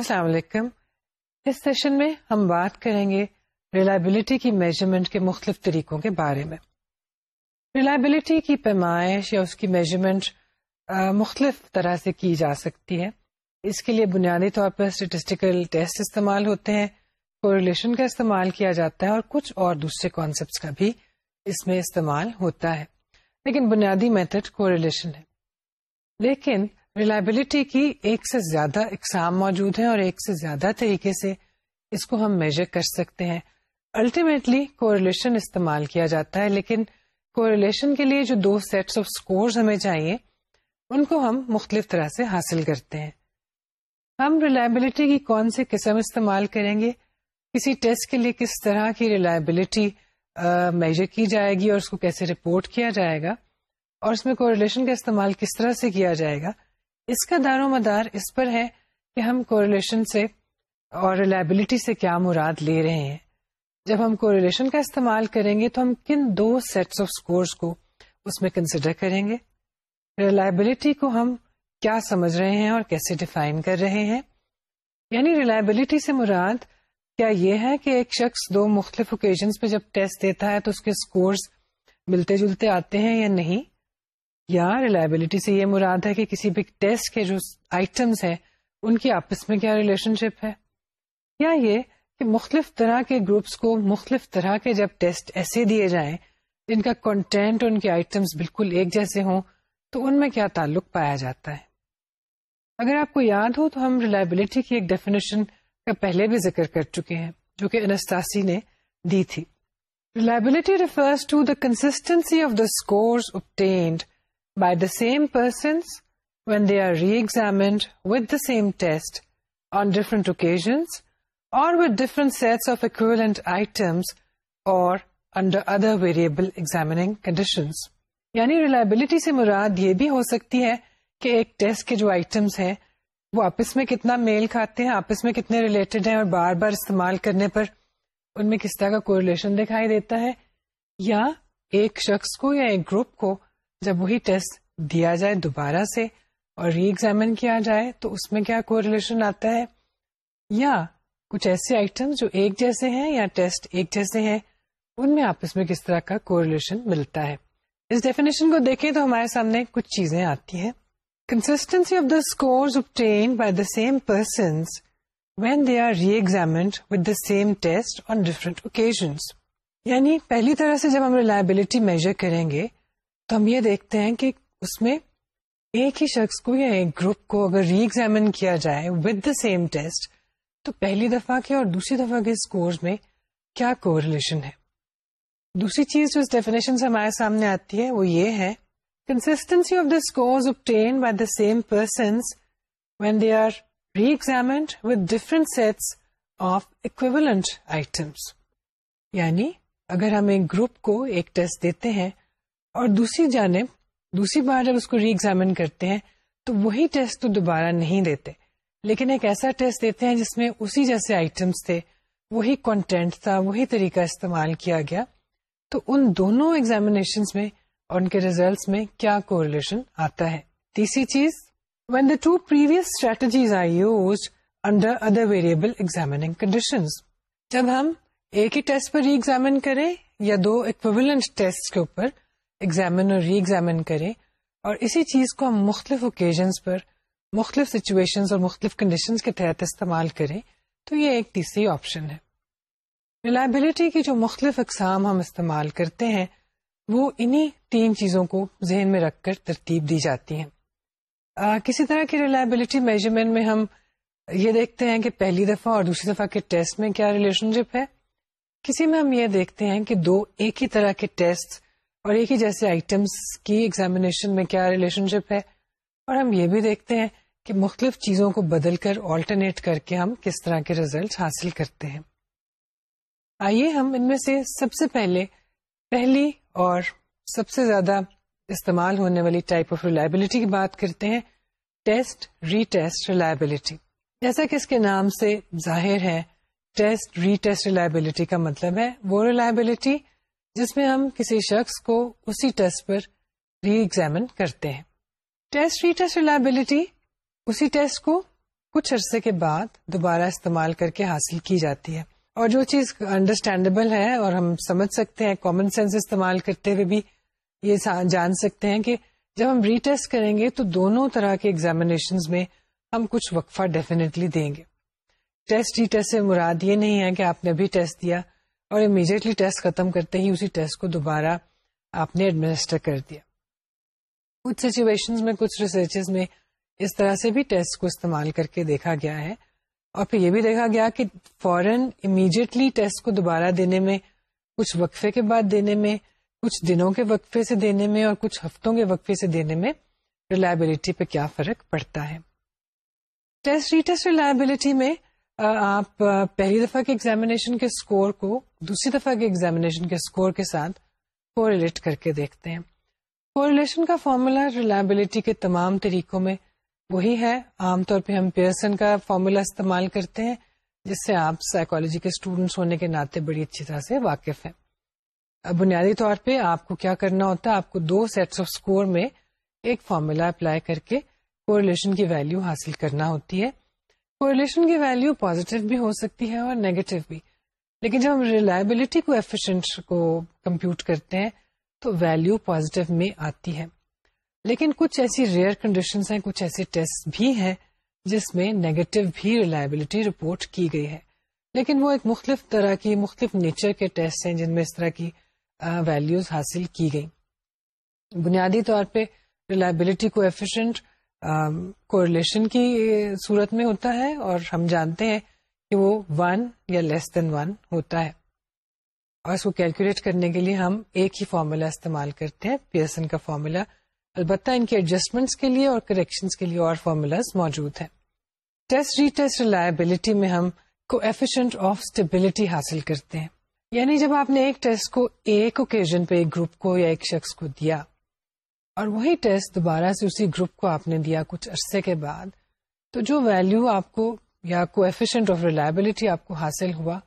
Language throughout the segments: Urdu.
السلام علیکم۔ اس سیشن میں ہم بات کریں گے ریلائبلٹی کی میجرمنٹ کے مختلف طریقوں کے بارے میں۔ ریلائبلٹی کی پیمائش یا اس کی میجرمنٹ مختلف طرح سے کی جا سکتی ہے۔ اس کے لیے بنیادی طور پر اسٹیٹسٹیکل ٹیسٹ استعمال ہوتے ہیں کوریلیشن کا استعمال کیا جاتا ہے اور کچھ اور دوسرے کانسیپٹس کا بھی اس میں استعمال ہوتا ہے۔ لیکن بنیادی میتھڈ کوریلیشن ہے۔ لیکن ریلائبلٹی کی ایک سے زیادہ اقسام موجود ہیں اور ایک سے زیادہ طریقے سے اس کو ہم میجر کر سکتے ہیں۔ الٹیمیٹلی کوریلیشن استعمال کیا جاتا ہے، لیکن کوریلیشن کے لیے جو دو سیٹس آف اسکورز ہمیں چاہیے، ان کو ہم مختلف طرح سے حاصل کرتے ہیں۔ ہم ریلائبلٹی کی کون سی قسم استعمال کریں گے؟ کسی ٹیسٹ کے لیے کس طرح کی ریلائبلٹی میجر کی جائے گی اور اس کو کیسے رپورٹ کیا جائے گا؟ اور اس میں کوریلیشن کا استعمال کس طرح سے کیا جائے گا؟ اس کا دار و مدار اس پر ہے کہ ہم کوریلیشن سے اور ریلائبلٹی سے کیا مراد لے رہے ہیں۔ جب ہم کوریلیشن کا استعمال کریں گے تو ہم کن دو سیٹس آف اسکورس کو اس میں کنسیڈر کریں گے۔ ریلائبلٹی کو ہم کیا سمجھ رہے ہیں اور کیسے ڈیفائن کر رہے ہیں۔ یعنی ریلائبلٹی سے مراد کیا یہ ہے کہ ایک شخص دو مختلف اوکیزنس پہ جب ٹیسٹ دیتا ہے تو اس کے اسکورس ملتے جلتے آتے ہیں یا نہیں۔ یا ریلائبلٹی سے یہ مراد ہے کہ کسی بھی ٹیسٹ کے جو آئٹمس ہیں، ان کی آپس میں کیا ریلیشن شپ ہے؟ یا یہ کہ مختلف طرح کے گروپس کو مختلف طرح کے جب ٹیسٹ ایسے دیے جائیں، جن کا کنٹینٹ ان کے آئٹمس بالکل ایک جیسے ہوں، تو ان میں کیا تعلق پایا جاتا ہے؟ اگر آپ کو یاد ہو، تو ہم ریلائبلٹی کی ایک ڈیفینیشن کا پہلے بھی ذکر کر چکے ہیں، جو کہ انستاسی نے دی تھی۔ Reliability refers to the consistency of the scores obtained by the same persons when they are reexamined with the same test on different occasions or with different sets of equivalent items or under other variable examining conditions یعنی ریلائبلٹی سے مراد یہ بھی ہو سکتی ہے کہ ایک ٹیسٹ کے جو آئٹمس ہیں وہ آپس میں کتنا میل کھاتے ہیں آپس میں کتنے ریلیٹڈ ہیں اور بار بار استعمال کرنے پر ان میں کس طرح کا کوریلیشن دکھائی دیتا ہے یا ایک شخص کو یا ایک گروپ کو جب وہی ٹیسٹ دیا جائے دوبارہ سے اور ری ایگزامن کیا جائے تو اس میں کیا کوریلیشن آتا ہے؟ یا کچھ ایسے آئٹم جو ایک جیسے ہیں یا ٹیسٹ ایک جیسے ہیں، ان میں آپس میں کس طرح کا کوریلیشن ملتا ہے؟ اس ڈیفینیشن کو دیکھیں تو ہمارے سامنے کچھ چیزیں آتی ہیں۔ Consistency of the scores obtained by the same persons when they are re-examined with the same test on different occasions. یعنی پہلی طرح سے جب ہم ریلائبلٹی میجر کریں گے تو ہم یہ دیکھتے ہیں کہ اس میں ایک ہی شخص کو یا ایک گروپ کو اگر ری ایگزامن کیا جائے ود دا سیم ٹیسٹ تو پہلی دفعہ کے اور دوسری دفعہ کے اسکور میں کیا کو ریلیشن ہے دوسری چیز جو اس ڈیفینیشن سے ہمارے سامنے آتی ہے، وہ یہ ہے، Consistency of the scores obtained by the same persons when they are re-examined with different sets of equivalent items. یعنی اگر ہم ایک گروپ کو ایک ٹیسٹ دیتے ہیں اور دوسری جانب، دوسری بار جب اس کو ری ایگزامن کرتے ہیں، تو وہی ٹیسٹ تو دوبارہ نہیں دیتے۔ لیکن ایک ایسا ٹیسٹ دیتے ہیں جس میں اسی جیسے آئٹمس تھے، وہی کنٹینٹ تھا، وہی طریقہ استعمال کیا گیا۔ تو ان دونوں ایگزامینیشن میں اور ان کے ریزلٹس میں کیا کو ریلیشن آتا ہے؟ تیسری چیز when the two previous strategies I use under other variable examining condition جب ہم ایک ہی ٹیسٹ پر ری ایگزامن کریں یا دو اکویولنٹ ٹیسٹ کے اوپر ایگزامن اور ری ایگزامن کریں اور اسی چیز کو ہم مختلف اوکیزنس پر مختلف سچویشن اور مختلف کنڈیشن کے تحت استعمال کریں تو یہ ایک تیسری آپشن ہے۔ ریلائبلٹی کی جو مختلف اقسام ہم استعمال کرتے ہیں وہ انہی تین چیزوں کو ذہن میں رکھ کر ترتیب دی جاتی ہیں۔ آ, کسی طرح کی ریلائبلٹی میجرمنٹ میں ہم یہ دیکھتے ہیں کہ پہلی دفعہ اور دوسری دفعہ کے ٹیسٹ میں کیا ریلیشن شپ ہے۔ کسی میں ہم یہ دیکھتے ہیں کہ دو ایک ہی طرح کے ٹیسٹ اور ایک ہی جیسے آئٹمس کی ایگزامینیشن میں کیا ریلیشن شپ ہے؟ اور ہم یہ بھی دیکھتے ہیں کہ مختلف چیزوں کو بدل کر آلٹرنیٹ کر کے ہم کس طرح کے ریزلٹ حاصل کرتے ہیں۔ آئیے ہم ان میں سے سب سے پہلے، پہلی اور سب سے زیادہ استعمال ہونے والی ٹائپ آف ریلائبلٹی کی بات کرتے ہیں ٹیسٹ ری ٹیسٹ ریلائبلٹی جیسا کہ اس کے نام سے ظاہر ہے ٹیسٹ ری ٹیسٹ ریلائبلٹی کا مطلب ہے وہ ریلائبلٹی جس میں ہم کسی شخص کو اسی ٹیسٹ پر ری ایگزامن کرتے ہیں۔ ٹیسٹ ری ٹیسٹ ریلائبلٹی اسی ٹیسٹ کو کچھ عرصے کے بعد دوبارہ استعمال کر کے حاصل کی جاتی ہے۔ اور جو چیز انڈرسٹینڈیبل ہے اور ہم سمجھ سکتے ہیں کامن سینس استعمال کرتے ہوئے بھی یہ جان سکتے ہیں کہ جب ہم ریٹیسٹ کریں گے تو دونوں طرح کے ایگزامینیشن میں ہم کچھ وقفہ ڈیفینیٹلی دیں گے۔ ٹیسٹ ری ٹیسٹ سے مراد یہ نہیں ہے کہ آپ نے ابھی ٹیسٹ دیا۔ اور امیڈیٹلی ٹیسٹ ختم کرتے ہی اسی ٹیسٹ کو دوبارہ آپ نے ایڈمنسٹر کر دیا۔ کچھ سچویشن میں، کچھ ریسرچ میں اس طرح سے بھی ٹیسٹ کو استعمال کر کے دیکھا گیا ہے۔ اور پھر یہ بھی دیکھا گیا کہ فوراً امیڈیٹلی ٹیسٹ کو دوبارہ دینے میں، کچھ وقفے کے بعد دینے میں، کچھ دنوں کے وقفے سے دینے میں اور کچھ ہفتوں کے وقفے سے دینے میں ریلائبلٹی پہ کیا فرق پڑتا ہے۔ ٹیسٹ ریٹیسٹ ریلائبلٹی میں آپ پہلی دفعہ کے ایگزامینیشن کے اسکور کو دوسری دفعہ کے ایگزامینیشن کے اسکور کے ساتھ کوریلیٹ کر کے دیکھتے ہیں۔ کوریلیشن کا فارمولا ریلائبلٹی کے تمام طریقوں میں وہی ہے۔ عام طور پہ ہم پیئرسن کا فارمولا استعمال کرتے ہیں، جس سے آپ سائیکولوجی کے اسٹوڈینٹس ہونے کے ناطے بڑی اچھی طرح سے واقف ہیں۔ بنیادی طور پہ آپ کو کیا کرنا ہوتا ہے، آپ کو دو سیٹس آف اسکور میں ایک فارمولا اپلائی کر کے کوریلیشن کی ویلو حاصل کرنا ہوتی ہے۔ کوریلیشن کی ویلو پازیٹیو بھی ہو سکتی ہے اور نیگیٹو بھی۔ لیکن جب ہم ریلائبلٹی کو ایفیشنٹ کو کمپیوٹ کرتے ہیں، تو ویلو پازیٹیو میں آتی ہے۔ لیکن کچھ ایسی ریئر کنڈیشنز ہیں، کچھ ایسے ٹیسٹ بھی ہیں جس میں نیگیٹو بھی ریلائبلٹی رپورٹ کی گئی ہے۔ لیکن وہ ایک مختلف طرح کی، مختلف نیچر کے ٹیسٹ ہیں جن میں اس طرح کی ویلوز حاصل کی گئی بنیادی طور پہ ریلائبلٹی کو ایفیشنٹ کوریلیشن کی صورت میں ہوتا ہے اور ہم جانتے ہیں کہ وہ ون یا لیس دین ون ہوتا ہے۔ اور اس کو کیلکولیٹ کرنے کے لیے ہم ایک ہی فارمولا استعمال کرتے ہیں پیئرسن کا فارمولا البتہ ان کے ایڈجسٹمنٹس کے لیے اور کریکشن کے لیے اور فارمولاز موجود ہیں۔ ٹیسٹ ری ٹیسٹ ریلائبلٹی میں ہم کو ایفیشنٹ آف اسٹیبلٹی حاصل کرتے ہیں۔ یعنی جب آپ نے ایک ٹیسٹ کو ایک اوکیزن پہ ایک گروپ کو یا ایک شخص کو دیا اور وہی ٹیسٹ دوبارہ سے اسی گروپ کو آپ نے دیا کچھ عرصے کے بعد، تو جو ویلو آپ کو یا کو ایفیشنٹ آف ریلائبلٹی آپ کو حاصل ہوا،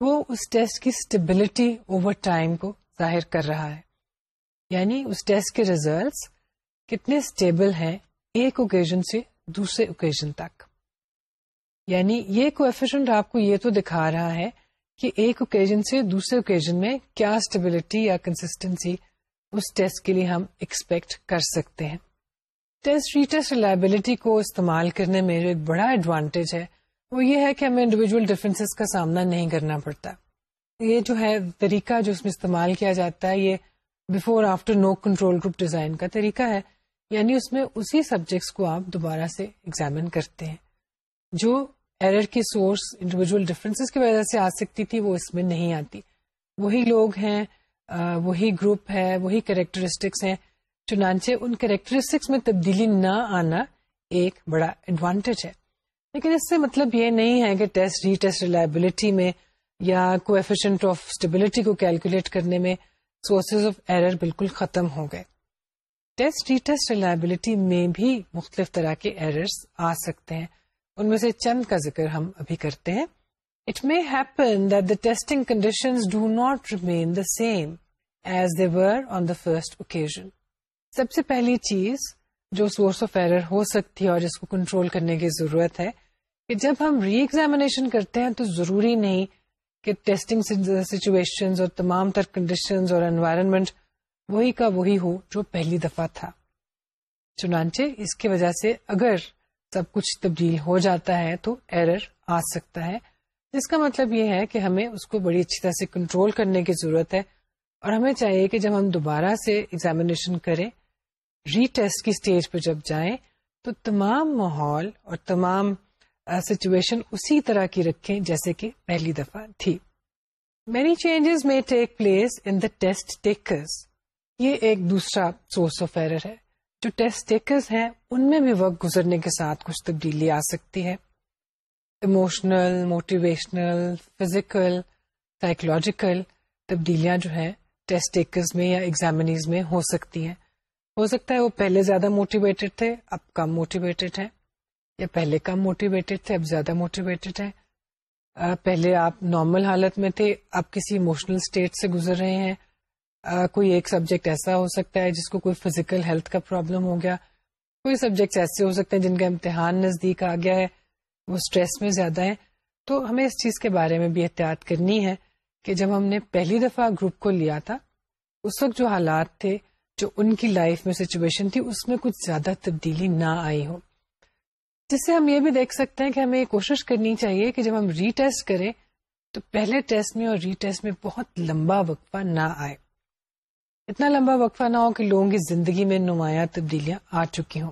وہ اس ٹیسٹ کی اسٹیبلٹی اوور ٹائم کو ظاہر کر رہا ہے۔ یعنی اس ٹیسٹ کے ریزلٹس کتنے اسٹیبل ہیں ایک اوکیزن سے دوسرے اوکیزن تک۔ یعنی یہ کوفیشنٹ آپ کو یہ تو دکھا رہا ہے کہ ایک اوکیزن سے دوسرے اوکیزن میں کیا اسٹیبلٹی یا کنسٹینسی اس ٹیسٹ کے لیے ہم ایکسپیکٹ کر سکتے ہیں۔ ٹیسٹ ریٹیسٹ ریلائبلٹی کو استعمال کرنے میں جو ایک بڑا ایڈوانٹیج ہے، وہ یہ ہے کہ ہمیں انڈیویجل ڈفرینس کا سامنا نہیں کرنا پڑتا۔ یہ جو ہے طریقہ جو اس میں استعمال کیا جاتا ہے، یہ before after no control group design کا طریقہ ہے۔ یعنی اس میں اسی سبجیکٹس کو آپ دوبارہ سے ایگزامن کرتے ہیں۔ جو ایرر کی سورس انڈیویجل ڈفرینس کی وجہ سے آ سکتی تھی، وہ اس میں نہیں آتی۔ وہی لوگ ہیں وہی گروپ ہے، وہی کریکٹرسٹکس ہیں۔ چنانچہ ان کریکٹرسٹکس میں تبدیلی نہ آنا ایک بڑا ایڈوانٹیج ہے۔ لیکن اس سے مطلب یہ نہیں ہے کہ ٹیسٹ، ری ٹیسٹ ریلائبلٹی میں یا کوفیشنٹ آف اسٹیبلٹی کو کیلکولیٹ کرنے میں سورسز آف ایرر بالکل ختم ہو گئے۔ ٹیسٹ، ری ٹیسٹ ریلائبلٹی میں بھی مختلف طرح کے ایررز آ سکتے ہیں۔ ان میں سے چند کا ذکر ہم ابھی کرتے ہیں۔ It may happen that the testing condition do not remain the same as they were on the first occasion سب سے پہلی چیز جو سورس آف ایرر ہو سکتی ہے اور جس کو کنٹرول کرنے کی ضرورت ہے کہ جب ہم ری ایگزامینیشن کرتے ہیں تو ضروری نہیں کہ ٹیسٹنگ سچویشن اور تمام تر کنڈیشن اور انوائرمنٹ وہی کا وہی ہو جو پہلی دفعہ تھا۔ چنانچہ اس کی وجہ سے اگر سب کچھ تبدیل ہو جاتا ہے تو ایرر آ سکتا ہے۔ جس کا مطلب یہ ہے کہ ہمیں اس کو بڑی اچھی طرح سے کنٹرول کرنے کی ضرورت ہے اور ہمیں چاہیے کہ جب ہم دوبارہ سے ایگزامینیشن کریں ری ٹیسٹ کی اسٹیج پہ جب جائیں تو تمام ماحول اور تمام سچویشن اسی طرح کی رکھیں جیسے کہ پہلی دفعہ تھی۔ مینی چینجز میں take place in the test takers یہ ایک دوسرا سورس آف ایرر ہے۔ جو ٹیسٹ ٹیکرز ہیں، ان میں بھی وقت گزرنے کے ساتھ کچھ تبدیلی آ سکتی ہے۔ ایموشنل موٹیویشنل فزیکل سائیکولوجیکل تبدیلیاں جو ہیں ٹیسٹ ٹیکرز میں یا ایگزامنیز میں ہو سکتی ہیں۔ ہو سکتا ہے وہ پہلے زیادہ موٹیویٹیڈ تھے، اب کم موٹیویٹیڈ ہیں، یا پہلے کم موٹیویٹیڈ تھے، اب زیادہ موٹیویٹیڈ ہیں۔ پہلے آپ نارمل حالت میں تھے، اب کسی ایموشنل اسٹیٹ سے گزر رہے ہیں۔ کوئی ایک سبجیکٹ ایسا ہو سکتا ہے جس کو کوئی فزیکل ہیلتھ کا پرابلم ہو گیا۔ کوئی سبجیکٹ ایسے ہو سکتے ہیں جن کا امتحان نزدیک آ گیا ہے، وہ اسٹریس میں زیادہ ہیں۔ تو ہمیں اس چیز کے بارے میں بھی احتیاط کرنی ہے کہ جب ہم نے پہلی دفعہ گروپ کو لیا تھا، اس وقت جو حالات تھے جو ان کی لائف میں سچویشن تھی، اس میں کچھ زیادہ تبدیلی نہ آئی ہو۔ جس سے ہم یہ بھی دیکھ سکتے ہیں کہ ہمیں یہ کوشش کرنی چاہیے کہ جب ہم ری ٹیسٹ کریں، تو پہلے ٹیسٹ میں اور ری ٹیسٹ میں بہت لمبا وقفہ نہ آئے۔ اتنا لمبا وقفہ نہ ہو کہ لوگوں کی زندگی میں نمایاں تبدیلیاں آ چکی ہوں۔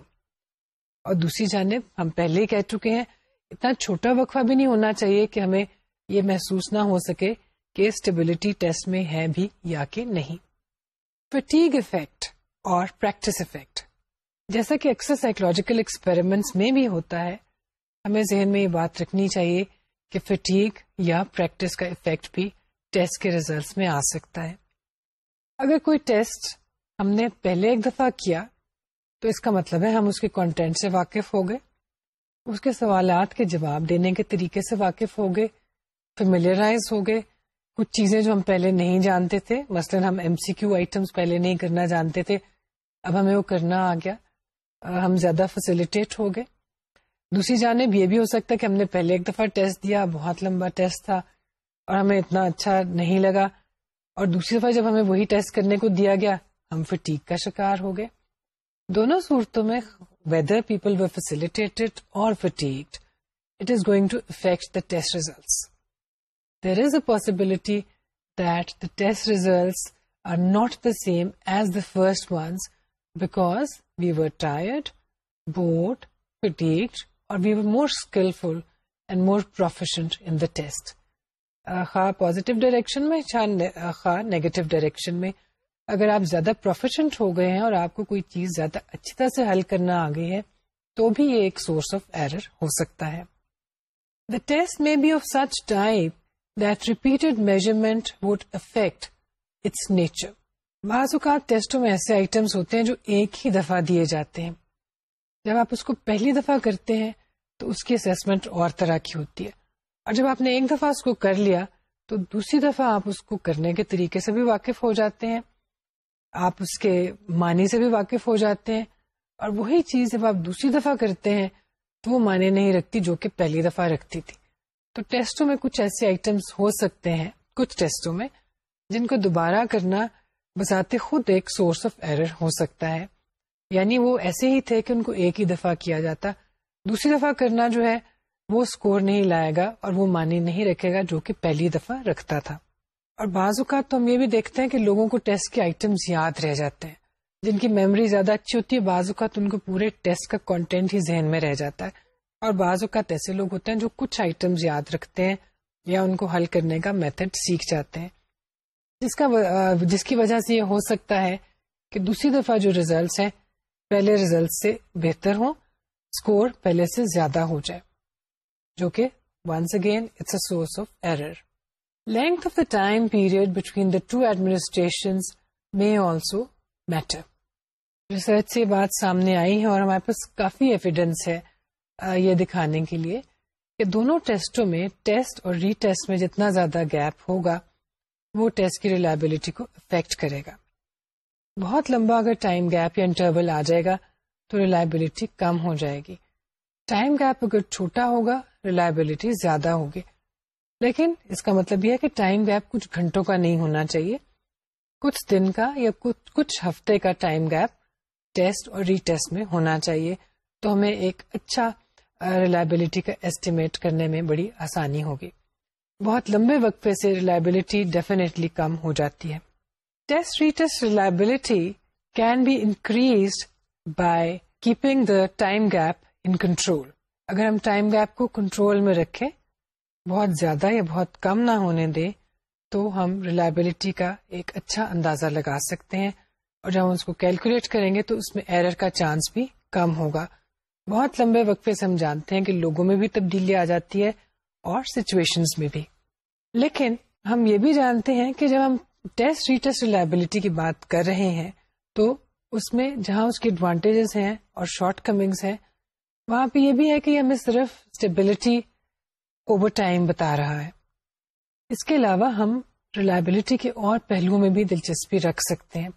اور دوسری جانب، ہم پہلے ہی کہہ چکے ہیں، اتنا چھوٹا وقفہ بھی نہیں ہونا چاہیے کہ ہمیں یہ محسوس نہ ہو سکے کہ اسٹیبلٹی ٹیسٹ میں ہے بھی یا کہ نہیں۔ فٹیگ افیکٹ اور پریکٹس افیکٹ جیسا کہ اکثر سائیکولوجیکل ایکسپیریمنٹس میں بھی ہوتا ہے، ہمیں ذہن میں یہ بات رکھنی چاہیے کہ فٹیگ یا پریکٹس کا افیکٹ بھی ٹیسٹ کے ریزلٹس میں آ سکتا ہے۔ اگر کوئی ٹیسٹ ہم نے پہلے ایک دفعہ کیا، تو اس کا مطلب ہے ہم اس کے کانٹینٹ سے واقف ہو گئے۔ اس کے سوالات کے جواب دینے کے طریقے سے واقف ہو گئے فیملیئرائز ہو گئے۔ کچھ چیزیں جو ہم پہلے نہیں جانتے تھے۔ مثلاً ہم ایم سی کیو آئٹمس پہلے نہیں کرنا جانتے تھے۔ اب ہمیں وہ کرنا آ گیا۔ ہم زیادہ فیسلٹیٹ ہو گئے۔ دوسری جانب یہ بھی ہو سکتا ہے کہ ہم نے پہلے ایک دفعہ ٹیسٹ دیا، بہت لمبا ٹیسٹ تھا اور ہمیں اتنا اچھا نہیں لگا۔ اور دوسری دفعہ جب ہمیں وہی ٹیسٹ کرنے کو دیا گیا، ہم فٹیک کا شکار ہو گئے۔ دونوں صورتوں میں ویدر پیپل و facilitated or fatigued it is going to affect the test results there is a possibility that the test results are not the same as the first ones because we were tired bored fatigued or we were more skillful and more proficient in the test خواہ پازیٹیو ڈائریکشن میں خواہ نیگیٹو ڈائریکشن میں اگر آپ زیادہ پروفیشنٹ ہو گئے ہیں اور آپ کو کوئی چیز زیادہ اچھی طرح سے حل کرنا آ گئی ہے تو بھی یہ ایک سورس آف ایرر ہو سکتا ہے دا ٹیسٹ میں be of such type that repeated measurement would affect its nature بعض اوقات ٹیسٹوں میں ایسے آئٹمس ہوتے ہیں جو ایک ہی دفعہ دیے جاتے ہیں۔ جب آپ اس کو پہلی دفعہ کرتے ہیں تو اس کی اسسمنٹ اور طرح کی ہوتی ہے۔ اور جب آپ نے ایک دفعہ اس کو کر لیا تو دوسری دفعہ آپ اس کو کرنے کے طریقے سے بھی واقف ہو جاتے ہیں۔ آپ اس کے معنی سے بھی واقف ہو جاتے ہیں۔ اور وہی چیز جب آپ دوسری دفعہ کرتے ہیں تو وہ معنی نہیں رکھتی جو کہ پہلی دفعہ رکھتی تھی۔ تو ٹیسٹوں میں کچھ ایسے آئٹمس ہو سکتے ہیں، کچھ ٹیسٹوں میں، جن کو دوبارہ کرنا بذات خود ایک سورس آف ایرر ہو سکتا ہے۔ یعنی وہ ایسے ہی تھے کہ ان کو ایک ہی دفعہ کیا جاتا، دوسری دفعہ کرنا جو ہے، وہ اسکور نہیں لائے گا اور وہ معنی نہیں رکھے گا جو کہ پہلی دفعہ رکھتا تھا۔ اور بعض اوقات تو ہم یہ بھی دیکھتے ہیں کہ لوگوں کو ٹیسٹ کے آئٹمس یاد رہ جاتے ہیں، جن کی میموری زیادہ اچھی ہوتی ہے، بعض اوقات ان کو پورے ٹیسٹ کا کانٹینٹ ہی ذہن میں رہ جاتا ہے۔ اور بعض اوقات ایسے لوگ ہوتے ہیں جو کچھ آئٹمس یاد رکھتے ہیں یا ان کو حل کرنے کا میتھڈ سیکھ جاتے ہیں۔ جس کا جس کی وجہ سے یہ ہو سکتا ہے کہ دوسری دفعہ جو ریزلٹس ہیں، پہلے ریزلٹ سے بہتر ہوں اسکور پہلے سے زیادہ ہو جائے۔ جو کہ once again it's a source of error length of the time period between the two administration میں آلسو میٹر ریسرچ سے بات سامنے آئی ہے اور ہمارے پاس کافی ایویڈینس ہے۔ یہ دکھانے کے لیے کہ دونوں ٹیسٹوں میں، ٹیسٹ اور ری ٹیسٹ میں جتنا زیادہ گیپ ہوگا، وہ ٹیسٹ کی ریلائبلٹی کو افیکٹ کرے گا۔ بہت لمبا اگر ٹائم گیپ یا انٹرول آ جائے گا، تو ریلائبلٹی کم ہو جائے گی۔ ٹائم گیپ اگر چھوٹا ہوگا ریلائبلٹی زیادہ ہوگی۔ لیکن اس کا مطلب یہ ہے کہ ٹائم گیپ کچھ گھنٹوں کا نہیں ہونا چاہیے۔ کچھ دن کا یا کچھ کچھ ہفتے کا ٹائم گیپ ٹیسٹ اور ری ٹیسٹ میں ہونا چاہیے۔ تو ہمیں ایک اچھا ریلائبلٹی کا ایسٹیمیٹ کرنے میں بڑی آسانی ہوگی بہت لمبے وقفے سے ریلائبلٹی ڈیفینیٹلی کم ہو جاتی ہے test retest reliability can be increase by keeping the time gap in control اگر ہم ٹائم گیپ کو کنٹرول میں رکھیں بہت زیادہ یا بہت کم نہ ہونے دیں تو ہم ریلائبلٹی کا ایک اچھا اندازہ لگا سکتے ہیں اور جب ہم اس کو کیلکولیٹ کریں گے تو اس میں ایرر کا چانس بھی کم ہوگا بہت لمبے وقفے سے ہم جانتے ہیں کہ لوگوں میں بھی تبدیلی آ جاتی ہے اور سچویشن میں بھی۔ لیکن ہم یہ بھی جانتے ہیں کہ جب ہم ٹیسٹ ریٹیسٹ ریلائبلٹی کی بات کر رہے ہیں، تو اس میں جہاں اس کے ایڈوانٹیجز ہیں اور شارٹ کمنگس ہیں، وہاں پہ یہ بھی ہے کہ ہمیں صرف اسٹیبلٹی اوور ٹائم بتا رہا ہے۔ اس کے علاوہ ہم ریلائبلٹی کے اور پہلوؤں میں بھی دلچسپی رکھ سکتے ہیں۔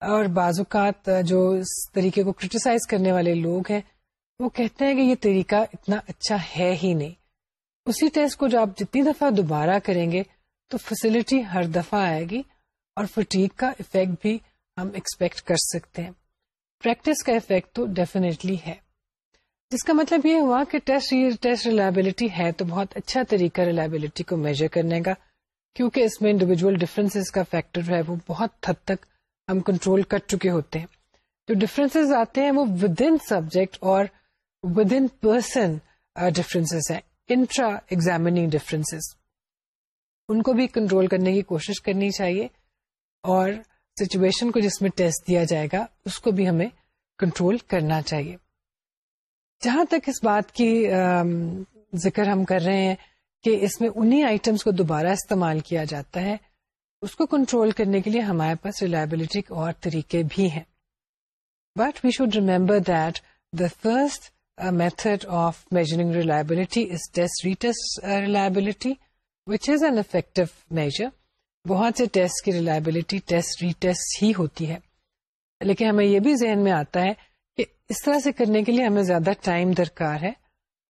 اور بعض اوقات جو اس طریقے کو کرٹیسائز کرنے والے لوگ ہیں وہ کہتے ہیں کہ یہ طریقہ اتنا اچھا ہے ہی نہیں۔ اسی ٹیسٹ کو جو آپ جتنی دفعہ دوبارہ کریں گے تو فیسلٹی ہر دفعہ آئے گی اور فٹیک کا افیکٹ بھی ہم ایکسپیکٹ کر سکتے ہیں۔ پریکٹس کا افیکٹ تو ڈیفینیٹلی ہے۔ جس کا مطلب یہ ہوا کہ ٹیسٹ ٹیسٹ ریلائبلٹی ہے تو بہت اچھا طریقہ ریلائبلٹی کو میجر کرنے کا، کیونکہ اس میں انڈیویجل ڈفرینس کا فیکٹر جو ہے، وہ بہت حد تک ہم کنٹرول کر چکے ہوتے ہیں۔ جو ڈفرینس آتے ہیں وہ ود ان سبجیکٹ اور ود ان پرسن ڈفرینس ہیں انٹرا ایگزامنگ ڈفرینس ان کو بھی کنٹرول کرنے کی کوشش کرنی چاہیے اور سچویشن کو جس میں ٹیسٹ دیا جائے گا اس کو بھی ہمیں کنٹرول کرنا چاہیے جہاں تک اس بات کی ذکر ہم کر رہے ہیں کہ اس میں انہی آئٹمس کو دوبارہ استعمال کیا جاتا ہے اس کو کنٹرول کرنے کے لیے ہمارے پاس ریلائبلٹی اور طریقے بھی ہیں but we should remember that the first method of measuring reliability is test retest reliability which is an effective measure بہت سے ٹیسٹ کی ریلائبلٹی ٹیسٹ ری ٹیسٹ ہی ہوتی ہے۔ لیکن ہمیں یہ بھی ذہن میں آتا ہے کہ اس طرح سے کرنے کے لیے ہمیں زیادہ ٹائم درکار ہے،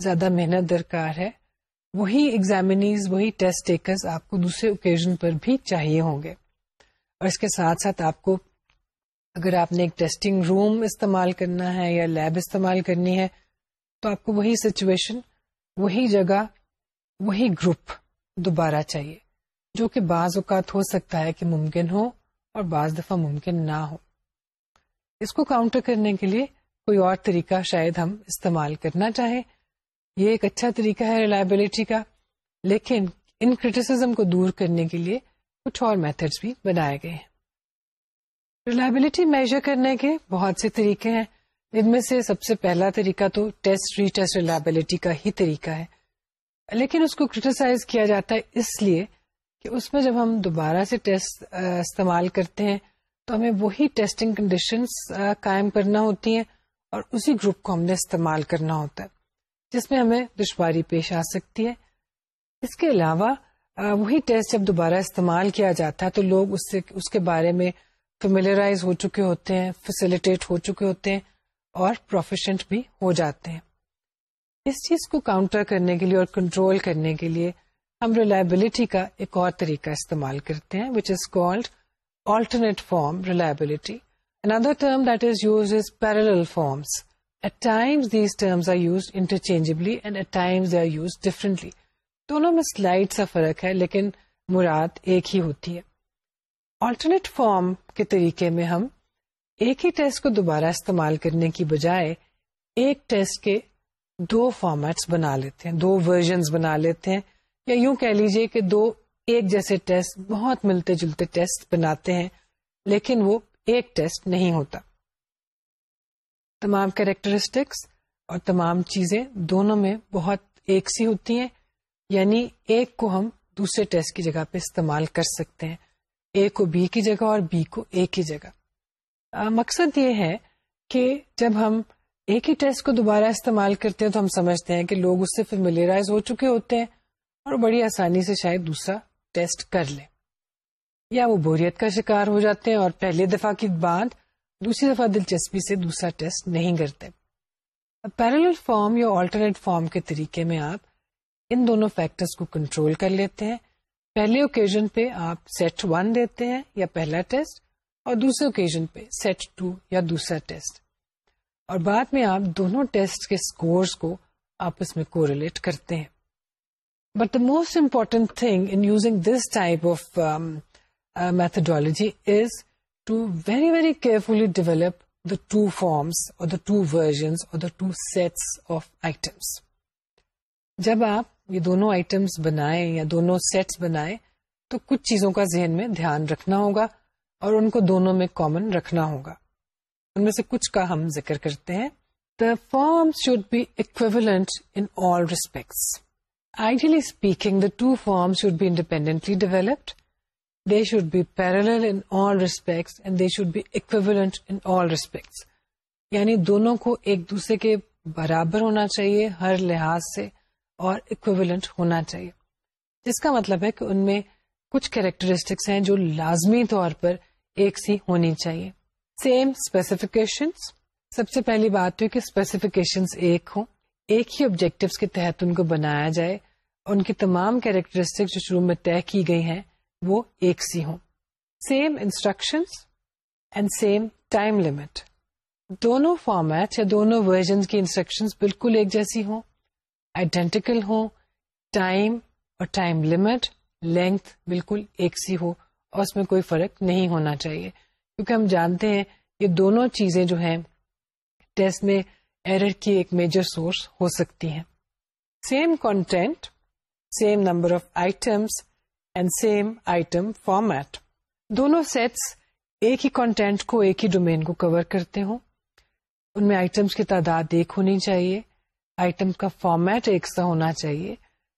زیادہ محنت درکار ہے۔ وہی ایگزامنیز وہی ٹیسٹ ٹیکرز آپ کو دوسرے اوکیزن پر بھی چاہیے ہوں گے۔ اور اس کے ساتھ ساتھ آپ کو اگر آپ نے ایک ٹیسٹنگ روم استعمال کرنا ہے یا لیب استعمال کرنی ہے تو آپ کو وہی سچویشن وہی جگہ، وہی گروپ دوبارہ چاہیے، جو کہ بعض اوقات ہو سکتا ہے کہ ممکن ہو اور بعض دفعہ ممکن نہ ہو۔ اس کو کاؤنٹر کرنے کے لیے کوئی اور طریقہ شاید ہم استعمال کرنا چاہیں۔ یہ ایک اچھا طریقہ ہے ریلائبلٹی کا، لیکن ان کریٹیسم کو دور کرنے کے لیے کچھ اور میتھڈس بھی بنائے گئے ہیں۔ ریلائبلٹی میجر کرنے کے بہت سے طریقے ہیں۔ ان میں سے سب سے پہلا طریقہ تو ٹیسٹ ری ٹیسٹ ریلائبلٹی کا ہی طریقہ ہے۔ لیکن اس کو کریٹیسائز کیا جاتا ہے اس لیے کہ اس میں جب ہم دوبارہ سے ٹیسٹ استعمال کرتے ہیں تو ہمیں وہی ٹیسٹنگ کنڈیشنز قائم کرنا ہوتی ہیں اور اسی گروپ کو ہم نے استعمال کرنا ہوتا ہے، جس میں ہمیں دشواری پیش آ سکتی ہے۔ اس کے علاوہ وہی ٹیسٹ جب دوبارہ استعمال کیا جاتا ہے تو لوگ اس سے، اس کے بارے میں فیملیرائز ہو چکے ہوتے ہیں فیسلٹیٹ ہو چکے ہوتے ہیں۔ اور پروفیشنٹ بھی ہو جاتے ہیں۔ اس چیز کو کاؤنٹر کرنے کے لیے اور کنٹرول کرنے کے لیے ہم ریلائبلٹی کا ایک اور طریقہ استعمال کرتے ہیں which is called alternate form reliability another term that is use is parallel forms at times these terms are use interchangeably and at times are use differently دونوں میں سلائڈ سا فرق ہے، لیکن مراد ایک ہی ہوتی ہے۔ آلٹرنیٹ فارم کے طریقے میں ہم ایک ہی ٹیسٹ کو دوبارہ استعمال کرنے کی بجائے ایک ٹیسٹ کے دو فارمیٹس بنا لیتے ہیں، دو ورژنس بنا لیتے ہیں۔ یا یوں کہہ لیجیے کہ دو ایک جیسے ٹیسٹ بہت ملتے جلتے ٹیسٹ بناتے ہیں، لیکن وہ ایک ٹیسٹ نہیں ہوتا۔ تمام کیریکٹرسٹکس اور تمام چیزیں دونوں میں بہت ایک سی ہوتی ہیں یعنی ایک کو ہم دوسرے ٹیسٹ کی جگہ پہ استعمال کر سکتے ہیں۔ اے کو بی کی جگہ اور بی کو اے کی جگہ۔ مقصد یہ ہے کہ جب ہم ایک ہی ٹیسٹ کو دوبارہ استعمال کرتے ہیں تو ہم سمجھتے ہیں کہ لوگ اس سے فیملیرائز ہو چکے ہوتے ہیں اور بڑی آسانی سے شاید دوسرا ٹیسٹ کر لیں۔ یا وہ بوریت کا شکار ہو جاتے ہیں اور پہلے دفعہ کی بعد دوسری دفعہ دلچسپی سے دوسرا ٹیسٹ نہیں کرتے۔ پیرل فارم یا آلٹرنیٹ فارم کے طریقے میں آپ ان دونوں فیکٹرز کو کنٹرول کر لیتے ہیں۔ پہلے اوکیزن پہ آپ سیٹ ون دیتے ہیں یا پہلا ٹیسٹ اور دوسرے اوکیزن پہ سیٹ ٹو یا دوسرا ٹیسٹ اور بعد میں آپ دونوں ٹیسٹ کے اسکورس کو آپس میں کوریلیٹ کرتے ہیں۔ But the most important thing in using this type of methodology is to very very carefully develop the two forms or the two versions or the two sets of items جب آپ یہ دونوں آئٹمس بنائے یا دونوں سیٹس بنائے تو کچھ چیزوں کا ذہن میں دھیان رکھنا ہوگا۔ اور ان کو دونوں میں کامن رکھنا ہوگا۔ ان میں سے کچھ کا ہم ذکر کرتے ہیں۔ The form should be equivalent in all respects ideally speaking the two form should be independently developed they should be parallel in all respects and they should be equivalent in all respects یعنی دونوں کو ایک دوسرے کے برابر ہونا چاہیے، ہر لحاظ سے، اور اکویولنٹ ہونا چاہیے۔ جس کا مطلب ہے کہ ان میں کچھ کیریکٹرسٹکس ہیں جو لازمی طور پر ایک سی ہونی چاہیے۔ سیم اسپیسیفکیشن سب سے پہلی بات تو کہ اسپیسیفکیشن ایک ہوں۔ ایک ہی آبجیکٹو کے تحت ان کو بنایا جائے۔ ان کی تمام کیریکٹرسٹک جو شروع میں طے کی گئی ہیں، وہ ایک سی ہوں۔ Same instruction and same time limit دونوں فارمیٹ یا دونوں ورژن کی انسٹرکشن بالکل ایک جیسی ہوں۔ آئیڈینٹیکل ہوں۔ ٹائم اور ٹائم لمٹ لینتھ بالکل ایک سی ہو۔ اور اس میں کوئی فرق نہیں ہونا چاہیے۔ کیونکہ ہم جانتے ہیں یہ دونوں چیزیں جو ہیں، ٹیسٹ میں ایرر کی ایک میجر سورس ہو سکتی ہیں۔ Same content same number of items and same item format دونوں سیٹس ایک ہی کانٹینٹ کو، ایک ہی ڈومین کو کور کرتے ہوں۔ ان میں آئٹمس کی تعداد ایک ہونی چاہیے۔ آئٹم کا فارمیٹ ایک سا ہونا چاہیے۔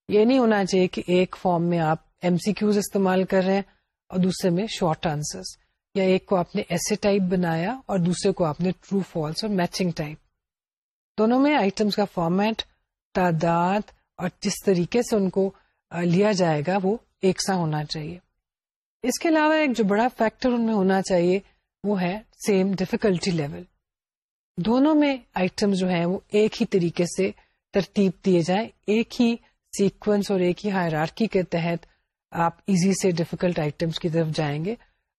یہ نہیں ہونا چاہیے کہ ایک فارم میں آپ ایم سی کیوز استعمال کر رہے ہیں۔ اور دوسرے میں شارٹ آنسر یا ایک کو آپ نے ایسے ٹائپ بنایا اور دوسرے کو آپ نے ٹرو فالس اور میچنگ ٹائپ دونوں میں آئٹمس کا فارمیٹ تعداد اور جس طریقے سے ان کو لیا جائے گا وہ ایک سا ہونا چاہیے. اس کے علاوہ ایک جو بڑا فیکٹر ان میں ہونا چاہیے وہ ہے سیم ڈیفیکلٹی لیول دونوں میں آئٹم جو ہیں وہ ایک ہی طریقے سے ترتیب دیے جائیں، ایک ہی سیکوینس اور ایک ہی ہائرارکی کے تحت آپ ایزی سے ڈیفیکلٹ آئٹمس کی طرف جائیں گے۔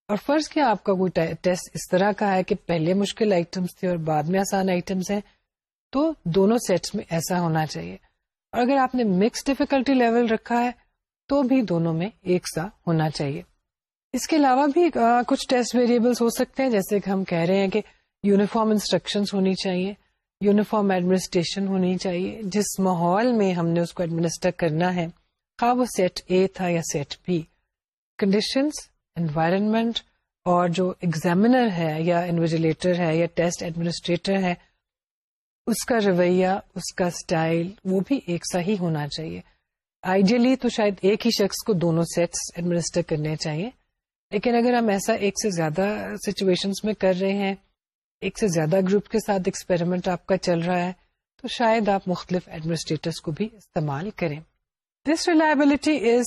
اور فرض کیا آپ کا کوئی ٹیسٹ اس طرح کا ہے کہ پہلے مشکل آئٹمس تھے اور بعد میں آسان آئٹمس ہیں، تو دونوں سیٹس میں ایسا ہونا چاہیے۔ اور اگر آپ نے مکس ڈیفیکلٹی لیول رکھا ہے، تو بھی دونوں میں ایک سا ہونا چاہیے۔ اس کے علاوہ بھی کچھ ٹیسٹ ویریبلس ہو سکتے ہیں، جیسے کہ ہم کہہ رہے ہیں کہ یونیفارم انسٹرکشن ہونی چاہیے یونیفارم ایڈمنسٹریشن ہونی چاہیے۔ جس ماحول میں ہم نے اس کو ایڈمنسٹر کرنا ہے خواہ وہ سیٹ اے تھا یا سیٹ بی کنڈیشنس انوائرمنٹ اور جو ایگزامینر ہے یا انویجولیٹر ہے یا ٹیسٹ ایڈمنسٹریٹر ہے، اس کا رویہ، اس کا اسٹائل وہ بھی ایک سا ہی ہونا چاہیے۔ آئیڈیلی تو شاید ایک ہی شخص کو دونوں سیٹس ایڈمنسٹر کرنے چاہیے۔ لیکن اگر ہم ایسا ایک سے زیادہ سچویشن میں کر رہے ہیں، ایک سے زیادہ گروپ کے ساتھ ایکسپیریمنٹ آپ کا چل رہا ہے، تو شاید آپ مختلف ایڈمنسٹریٹرس کو بھی استعمال کریں۔ This reliability is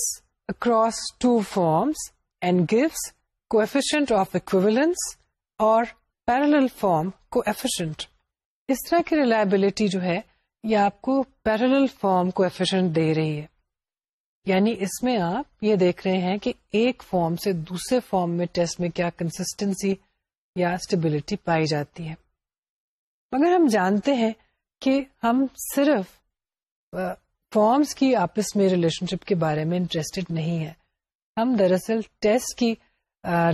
across two forms and gives coefficient of equivalence or parallel form coefficient اس طرح کی ریلائبلٹی جو ہے، یہ آپ کو پیرل فارم کو ایفیشنٹ دے رہی ہے۔ یعنی اس میں آپ یہ دیکھ رہے ہیں کہ ایک فارم سے دوسرے فارم میں ٹیسٹ میں کیا کنسٹینسی یا اسٹیبلٹی پائی جاتی ہے۔ مگر ہم جانتے ہیں کہ ہم صرف فارمس کی آپس میں ریلیشن شپ کے بارے میں انٹرسٹڈ نہیں ہے ہم دراصل ٹیسٹ کی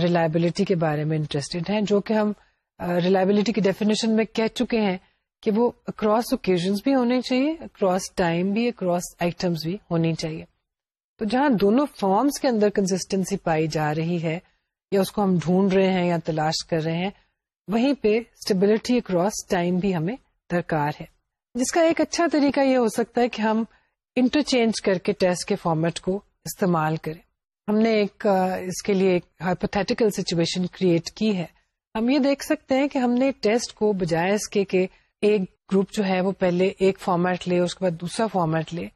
ریلائبلٹی کے بارے میں انٹرسٹڈ ہیں، جو کہ ہم ریلائبلٹی کی ڈیفینیشن میں کہہ چکے ہیں کہ وہ اکراس اوکیزنس بھی ہونے چاہیے اکراس ٹائم بھی اکراس آئٹمس بھی ہونی چاہیے۔ تو جہاں دونوں فارمس کے اندر کنسٹینسی پائی جا رہی ہے، یا اس کو ہم ڈھونڈ رہے ہیں یا تلاش کر رہے ہیں، وہیں پہ اسٹیبلٹی اکراس ٹائم بھی ہمیں درکار ہے۔ جس کا ایک اچھا طریقہ یہ ہو سکتا ہے کہ ہم انٹرچینج کر کے ٹیسٹ کے فارمیٹ کو استعمال کریں۔ ہم نے ایک اس کے لیے ایک ہائپوتھیٹیکل سچویشن کریٹ کی ہے۔ ہم یہ دیکھ سکتے ہیں کہ ہم نے ٹیسٹ کو بجائے اس کے کہ ایک گروپ جو ہے وہ پہلے ایک فارمیٹ لے، اس کے بعد دوسرا فارمیٹ لے۔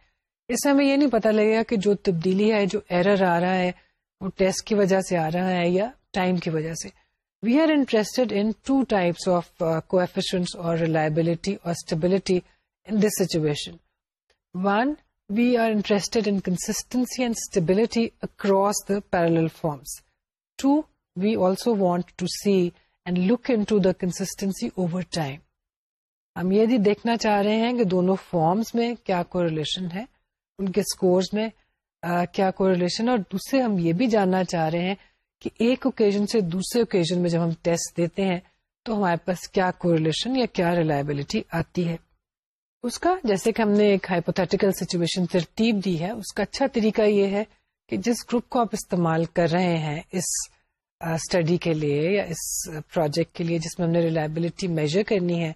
اس سے ہمیں یہ نہیں پتا لگے گا کہ جو تبدیلی ہے جو ایرر آ رہا ہے، وہ ٹیسٹ کی وجہ سے آ رہا ہے یا ٹائم کی وجہ سے۔ We are interested in two types of coefficients اور ریلائبلٹی اور stability in this situation one we are interested in consistency and stability across the parallel forms two we also want to see and look in to the consistency over time ہم یہ بھی دیکھنا چاہ رہے ہیں کہ دونوں فارمس میں کیا کو ریلیشن ہے، ان کے اسکورس میں کیا کو ریلیشن اور دوسرے ہم یہ بھی جاننا چاہ رہے ہیں کہ ایک اوکیزن سے دوسرے اوکیزن میں جب ہم ٹیسٹ دیتے ہیں تو ہمارے پاس کیا کو ریلیشن یا کیا ریلائبلٹی آتی ہے۔ اس کا، جیسے کہ ہم نے ایک ہائپوتھیٹیکل سچویشن ترتیب دی ہے، اس کا اچھا طریقہ یہ ہے کہ جس گروپ کو آپ استعمال کر رہے ہیں اس اسٹڈی کے لیے یا اس پروجیکٹ کے لیے جس میں ہم نے ریلائبلٹی میجر کرنی ہے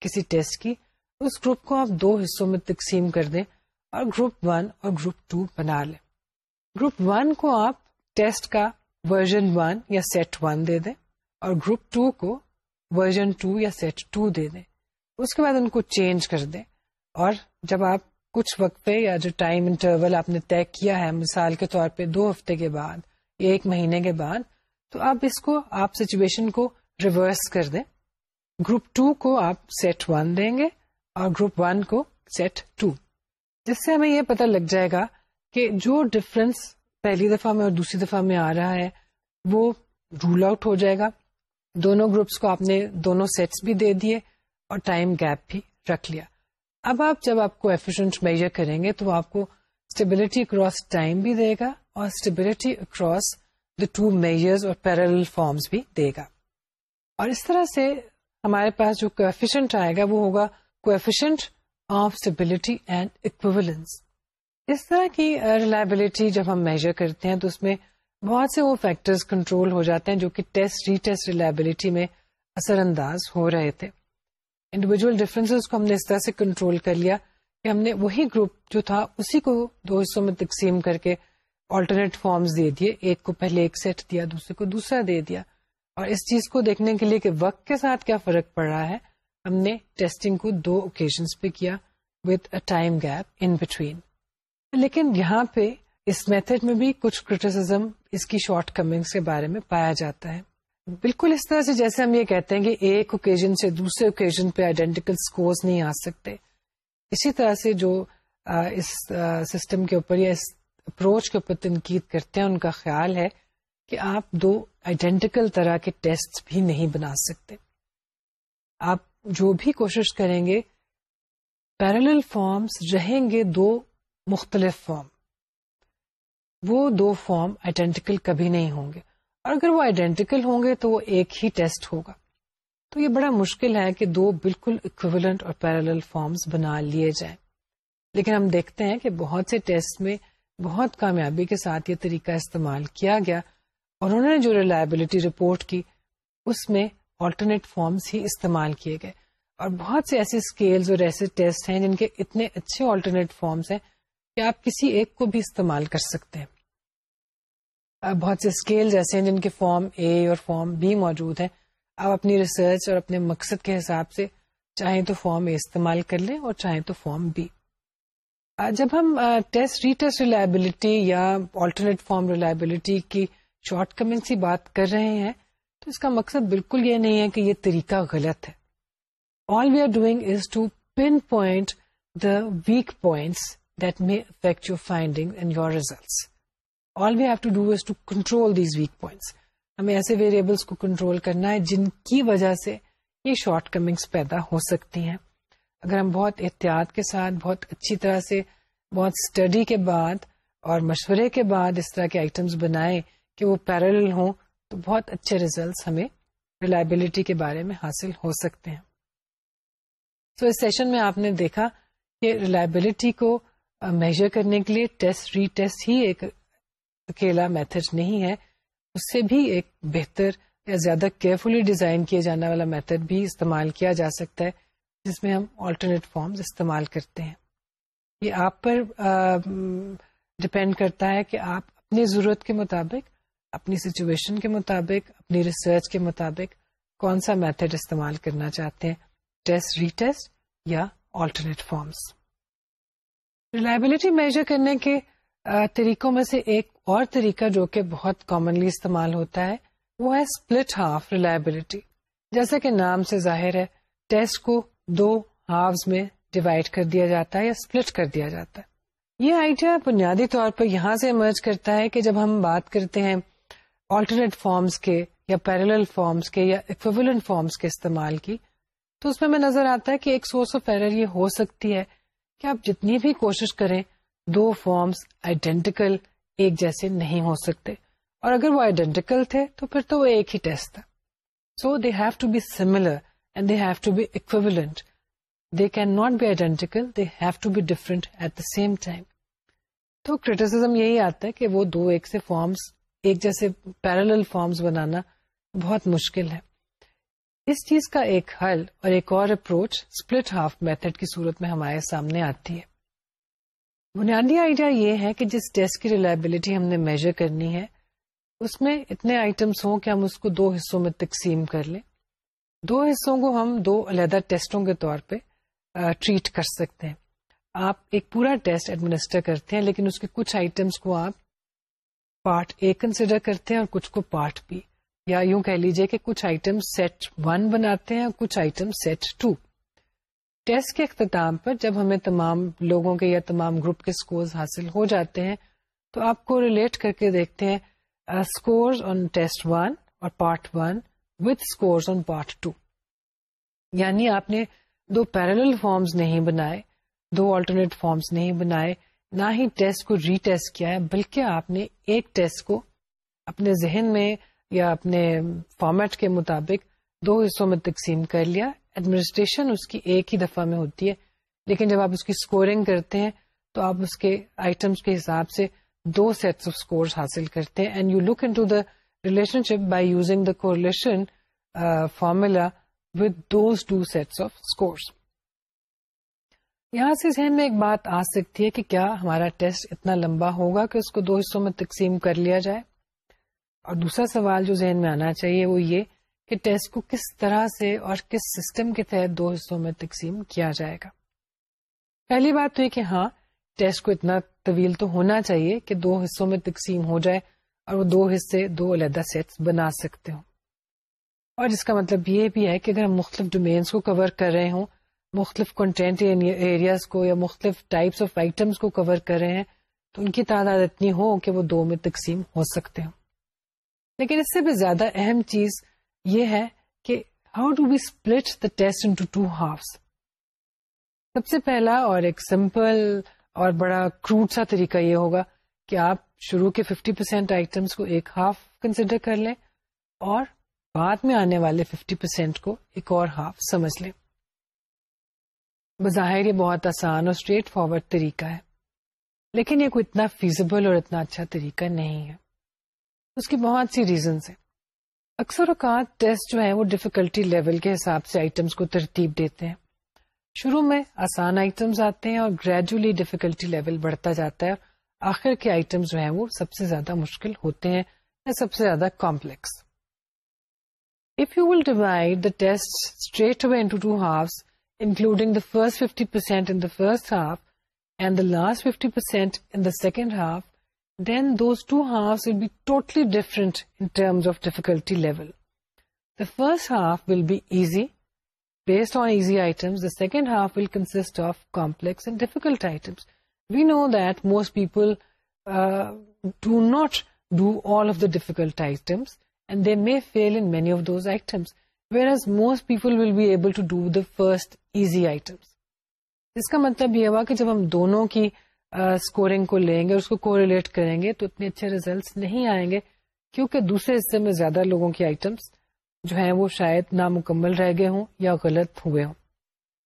کسی ٹیسٹ کی، اس گروپ کو آپ دو حصوں میں تقسیم کر دیں اور گروپ ون اور گروپ ٹو بنا لیں۔ گروپ ون کو آپ ٹیسٹ کا ورژن ون یا سیٹ ون دے دیں اور گروپ ٹو کو ورژن ٹو یا سیٹ ٹو دے دیں۔ اس کے بعد ان کو چینج کر دیں۔ اور جب آپ کچھ وقفے یا جو ٹائم انٹرول آپ نے طے کیا ہے، مثال کے طور پہ دو ہفتے کے بعد یا ایک مہینے کے بعد، تو آپ اس کو، آپ سچویشن کو ریورس کر دیں۔ گروپ ٹو کو آپ سیٹ ون دیں گے اور گروپ ون کو سیٹ ٹو جس سے ہمیں یہ پتہ لگ جائے گا کہ جو ڈفرنس پہلی دفعہ میں اور دوسری دفعہ میں آ رہا ہے، وہ رول آؤٹ ہو جائے گا۔ دونوں گروپس کو آپ نے دونوں سیٹس بھی دے دیے اور ٹائم گیپ بھی رکھ لیا۔ اب آپ جب آپ کو ایفیشنٹ میجر کریں گے تو آپ کو اسٹیبلٹی اکراس ٹائم بھی دے گا اور stability across the two measures اور پیرل فارمس بھی دے گا۔ اور اس طرح سے ہمارے پاس جو کوفیشنٹ آئے گا وہ ہوگا coefficient of stability and equivalence اس طرح کی ریلائبلٹی جب ہم میجر کرتے ہیں تو اس میں بہت سے وہ فیکٹرز کنٹرول ہو جاتے ہیں جو کہ ٹیسٹ ری ٹیسٹ ریلائبلٹی میں اثر انداز ہو رہے تھے۔ انڈیویجل ڈفرینس کو ہم نے اس طرح سے کنٹرول کر لیا کہ ہم نے وہی گروپ جو تھا اسی کو دو حصوں میں تقسیم کر کے آلٹرنیٹ فارمز دے دیے، ایک کو پہلے ایک سیٹ دیا، دوسرے کو دوسرا دے دیا۔ اور اس چیز کو دیکھنے کے لیے کہ وقت کے ساتھ کیا فرق پڑ رہا ہے، ہم نے ٹیسٹنگ کو دو اوکیزنس پہ کیا with a time gap in between لیکن یہاں پہ اس میتھڈ میں بھی کچھ کریٹیسم اس کی شارٹ کمنگس کے بارے میں پایا جاتا ہے۔ بالکل اس طرح سے جیسے ہم یہ کہتے ہیں کہ ایک اوکیزن سے دوسرے اوکیزن پہ آئیڈینٹیکل اسکورس نہیں آ سکتے۔ اسی طرح سے جو اس سسٹم کے اوپر یا اس اپروچ کے اوپر تنقید کرتے ہیں، ان کا خیال ہے کہ آپ دو آئیڈینٹیکل طرح کے ٹیسٹ بھی نہیں بنا سکتے۔ آپ جو بھی کوشش کریں گے پیرل فارمس رہیں گے دو مختلف فارم وہ دو فارم آئیڈینٹیکل کبھی نہیں ہوں گے۔ اور اگر وہ آئیڈینٹیکل ہوں گے تو وہ ایک ہی ٹیسٹ ہوگا۔ تو یہ بڑا مشکل ہے کہ دو بالکل اکویولنٹ اور پیرل فارمز بنا لیے جائیں۔ لیکن ہم دیکھتے ہیں کہ بہت سے ٹیسٹ میں بہت کامیابی کے ساتھ یہ طریقہ استعمال کیا گیا اور انہوں نے جو ریلائبلٹی رپورٹ کی، اس میں آلٹرنیٹ فارمز ہی استعمال کیے گئے۔ اور بہت سے ایسے اسکیلز اور ایسے ٹیسٹ ہیں جن کے اتنے اچھے آلٹرنیٹ فارمز ہیں کہ آپ کسی ایک کو بھی استعمال کر سکتے ہیں۔ بہت سے اسکیل ایسے ہیں جن کے فارم اے اور فارم بی موجود ہیں۔ آپ اپنی ریسرچ اور اپنے مقصد کے حساب سے چاہیں تو فارم اے استعمال کر لیں اور چاہیں تو فارم بی جب ہم ٹیسٹ ری ٹیسٹ ریلائبلٹی یا آلٹرنیٹ فارم ریلائبلٹی کی شارٹ کمنگ سی بات کر رہے ہیں تو اس کا مقصد بالکل یہ نہیں ہے کہ یہ طریقہ غلط ہے۔ All we are doing is to pinpoint the weak points that may affect your findings and your results. All we have to do is to control these weak points. ہمیں ایسے ویریبلس کو کنٹرول کرنا ہے جن کی وجہ سے یہ شارٹ کمنگس پیدا ہو سکتی ہیں اگر ہم بہت احتیاط کے ساتھ، بہت اچھی طرح سے، بہت اسٹڈی کے بعد اور مشورے کے بعد اس طرح کے آئٹمس بنائیں کہ وہ پیرل ہوں، تو بہت اچھے ریزلٹس ہمیں ریلائبلٹی کے بارے میں حاصل ہو سکتے ہیں تو so اس سیشن میں آپ نے دیکھا کہ ریلائبلٹی کو میجر کرنے کے لیے ٹیسٹ ری ٹیسٹ ہی ایک اکیلا میتھڈ نہیں ہے، اس سے بھی ایک بہتر یا زیادہ کیئرفلی ڈیزائن کیا جانے والا میتھڈ بھی استعمال کیا جا سکتا ہے، جس میں ہم آلٹرنیٹ فارمز استعمال کرتے ہیں۔ یہ آپ پر ڈپینڈ کرتا ہے کہ آپ اپنی ضرورت کے مطابق، اپنی سچویشن کے مطابق، اپنی ریسرچ کے مطابق کون سا میتھڈ استعمال کرنا چاہتے ہیں ٹیسٹ ری ٹیسٹ یا آلٹرنیٹ فارمس ریلائبلٹی میجر کرنے کے طریقوں میں سے ایک اور طریقہ جو کہ بہت کامنلی استعمال ہوتا ہے، وہ ہے اسپلٹ ہاف ریلائبلٹی جیسا کہ نام سے ظاہر ہے ٹیسٹ کو دو ہافز میں ڈیوائڈ کر دیا جاتا ہے یا اسپلٹ کر دیا جاتا ہے۔ یہ آئیڈیا بنیادی طور پر یہاں سے ایمرج کرتا ہے کہ جب ہم بات کرتے ہیں آلٹرنیٹ فارمس کے یا پیرل فارمس کے یا اکویولنٹ فارمس کے استعمال کی، تو اس میں ہمیں نظر آتا ہے کہ ایک سورس آف ایرر یہ ہو سکتی ہے کہ آپ جتنی بھی کوشش کریں، دو فارمس آئیڈینٹیکل ایک جیسے نہیں ہو سکتے۔ اور اگر وہ آئیڈینٹیکل تھے تو پھر تو وہ ایک ہی ٹیسٹ تھا۔ So they have to be similar and they have to be equivalent they can not be identical they have to be different at the same time تو کریٹیسم یہی آتا ہے کہ وہ دو ایک سے فارمس ایک جیسے پیرل فارمس بنانا بہت مشکل ہے۔ اس چیز کا ایک حل اور ایک اور اپروچ اسپلٹ ہاف میتھڈ کی صورت میں ہمارے سامنے آتی ہے۔ بنیادی آئیڈیا یہ ہے کہ جس ٹیسٹ کی ریلائبلٹی ہم نے میجر کرنی ہے، اس میں اتنے آئٹمس ہوں کہ ہم اس کو دو حصوں میں تقسیم کر لیں۔ دو حصوں کو ہم دو علیحدہ ٹیسٹوں کے طور پہ ٹریٹ کر سکتے ہیں۔ آپ ایک پورا ٹیسٹ ایڈمنسٹر کرتے ہیں، لیکن اس کے کچھ آئٹمس کو آپ پارٹ اے کنسیڈر کرتے ہیں اور کچھ کو پارٹ بی یا یوں کہہ لیجیے کہ کچھ آئٹم سیٹ ون بناتے ہیں اور کچھ آئٹم سیٹ ٹو ٹیسٹ کے اختتام پر جب ہمیں تمام لوگوں کے یا تمام گروپ کے اسکورز حاصل ہو جاتے ہیں، تو آپ کو ریلیٹ کر کے دیکھتے ہیں score on test one or part one with score on part two. یعنی آپ نے دو پیرل فارمز نہیں بنائے، دو آلٹرنیٹ فارمز نہیں بنائے، نہ ہی ٹیسٹ کو ری ٹیسٹ کیا ہے، بلکہ آپ نے ایک ٹیسٹ کو اپنے ذہن میں یا اپنے فارمیٹ کے مطابق دو حصوں میں تقسیم کر لیا۔ ایڈمنسٹریشن اس کی ایک ہی دفعہ میں ہوتی ہے، لیکن جب آپ اس کی اسکورنگ کرتے ہیں، تو آپ اس کے آئٹمس کے حساب سے دو سیٹس آف اسکور حاصل کرتے ہیں. And you look into the relationship by using the correlation formula with those two sets of scores یہاں سے ذہن میں ایک بات آ سکتی ہے کہ کیا ہمارا ٹیسٹ اتنا لمبا ہوگا کہ اس کو دو حصوں میں تقسیم کر لیا جائے؟ اور دوسرا سوال جو ذہن میں آنا چاہیے وہ یہ کہ ٹیسٹ کو کس طرح سے اور کس سسٹم کے تحت دو حصوں میں تقسیم کیا جائے گا۔ پہلی بات تو یہ کہ ہاں ٹیسٹ کو اتنا طویل تو ہونا چاہیے کہ دو حصوں میں تقسیم ہو جائے اور وہ دو حصے دو علیحدہ سیٹس بنا سکتے ہوں۔ اور جس کا مطلب یہ بھی ہے کہ اگر ہم مختلف ڈومینس کو کور کر رہے ہوں، مختلف کنٹینٹ ایریاز کو یا مختلف ٹائپس آف آئٹمس کو کور کر رہے ہیں، تو ان کی تعداد اتنی ہو کہ وہ دو میں تقسیم ہو سکتے ہوں۔ لیکن اس سے بھی زیادہ اہم چیز یہ ہے کہ how do we split the test into two halves سب سے پہلا اور ایک سمپل اور بڑا کروٹ سا طریقہ یہ ہوگا کہ آپ شروع کے 50% پرسینٹ آئٹمس کو ایک ہاف کنسیڈر کر لیں اور بعد میں آنے والے 50% پرسینٹ کو ایک اور ہاف سمجھ لیں۔ بظاہر یہ بہت آسان اور اسٹریٹ فارورڈ طریقہ ہے، لیکن یہ کوئی اتنا فیزیبل اور اتنا اچھا طریقہ نہیں ہے۔ اس کی بہت سی ریزنس ہیں۔ اکثر اوقات ٹیسٹ جو ہے وہ ڈفیکلٹی لیول کے حساب سے آئٹمس کو ترتیب دیتے ہیں۔ شروع میں آسان آئٹمس آتے ہیں اور گریجولی ڈفیکلٹی لیول بڑھتا جاتا ہے آخر کے آئٹمس جو ہیں وہ سب سے زیادہ مشکل ہوتے ہیں یا سب سے زیادہ complex if you will divide the test straight away into two halves including the first fifty percent in the first half and the last fifty percent in the second half then those two halves will be totally different in terms of difficulty level the first half will be easy Based on easy items, the second half will consist of complex and difficult items. We know that most people uh, do not do all of the difficult items, and they may fail in many of those items, whereas most people will be able to do the first easy items. اس کا مطلب یہ ہوا کہ جب ہم دونوں کی اسکورنگ کو لیں گے اس کو کوریلیٹ کریں گے تو اتنے اچھے ریزلٹس نہیں آئیں گے کیونکہ دوسرے حصے میں زیادہ لوگوں کی آئٹمس جو ہیں وہ شاید نامکمل رہ گئے ہوں یا غلط ہوئے ہوں۔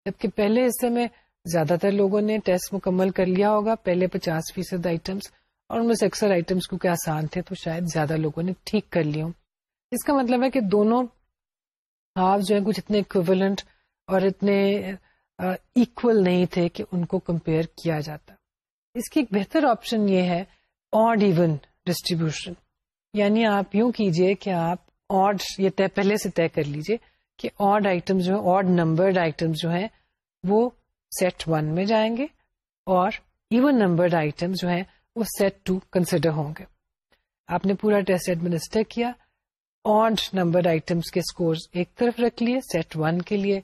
جبکہ پہلے حصے میں زیادہ تر لوگوں نے ٹیسٹ مکمل کر لیا ہوگا، پہلے پچاس فیصد آئٹمس اور ان میں سے اکثر آئٹمس کیونکہ آسان تھے تو شاید زیادہ لوگوں نے ٹھیک کر لیا ہوں۔ اس کا مطلب ہے کہ دونوں ہاف جو ہیں کچھ اتنے اکویولنٹ اور اتنے ایکول نہیں تھے کہ ان کو کمپیئر کیا جاتا۔ اس کی ایک بہتر آپشن یہ ہے آڈ ایون ڈسٹریبیوشن یعنی آپ یوں کیجیے کہ آپ آڈ یہ طے پہلے سے طے کر لیجیے کہ آڈ آئٹم جو ہے آڈ نمبرڈ آئٹم جو ہیں، وہ سیٹ ون میں جائیں گے اور ایون نمبرڈ آئٹم جو ہیں، وہ سیٹ ٹو کنسیڈر ہوں گے۔ آپ نے پورا ٹیسٹ ایڈمنسٹر کیا۔ آڈ نمبرڈ آئٹمس کے اسکور ایک طرف رکھ لیے سیٹ ون کے لیے۔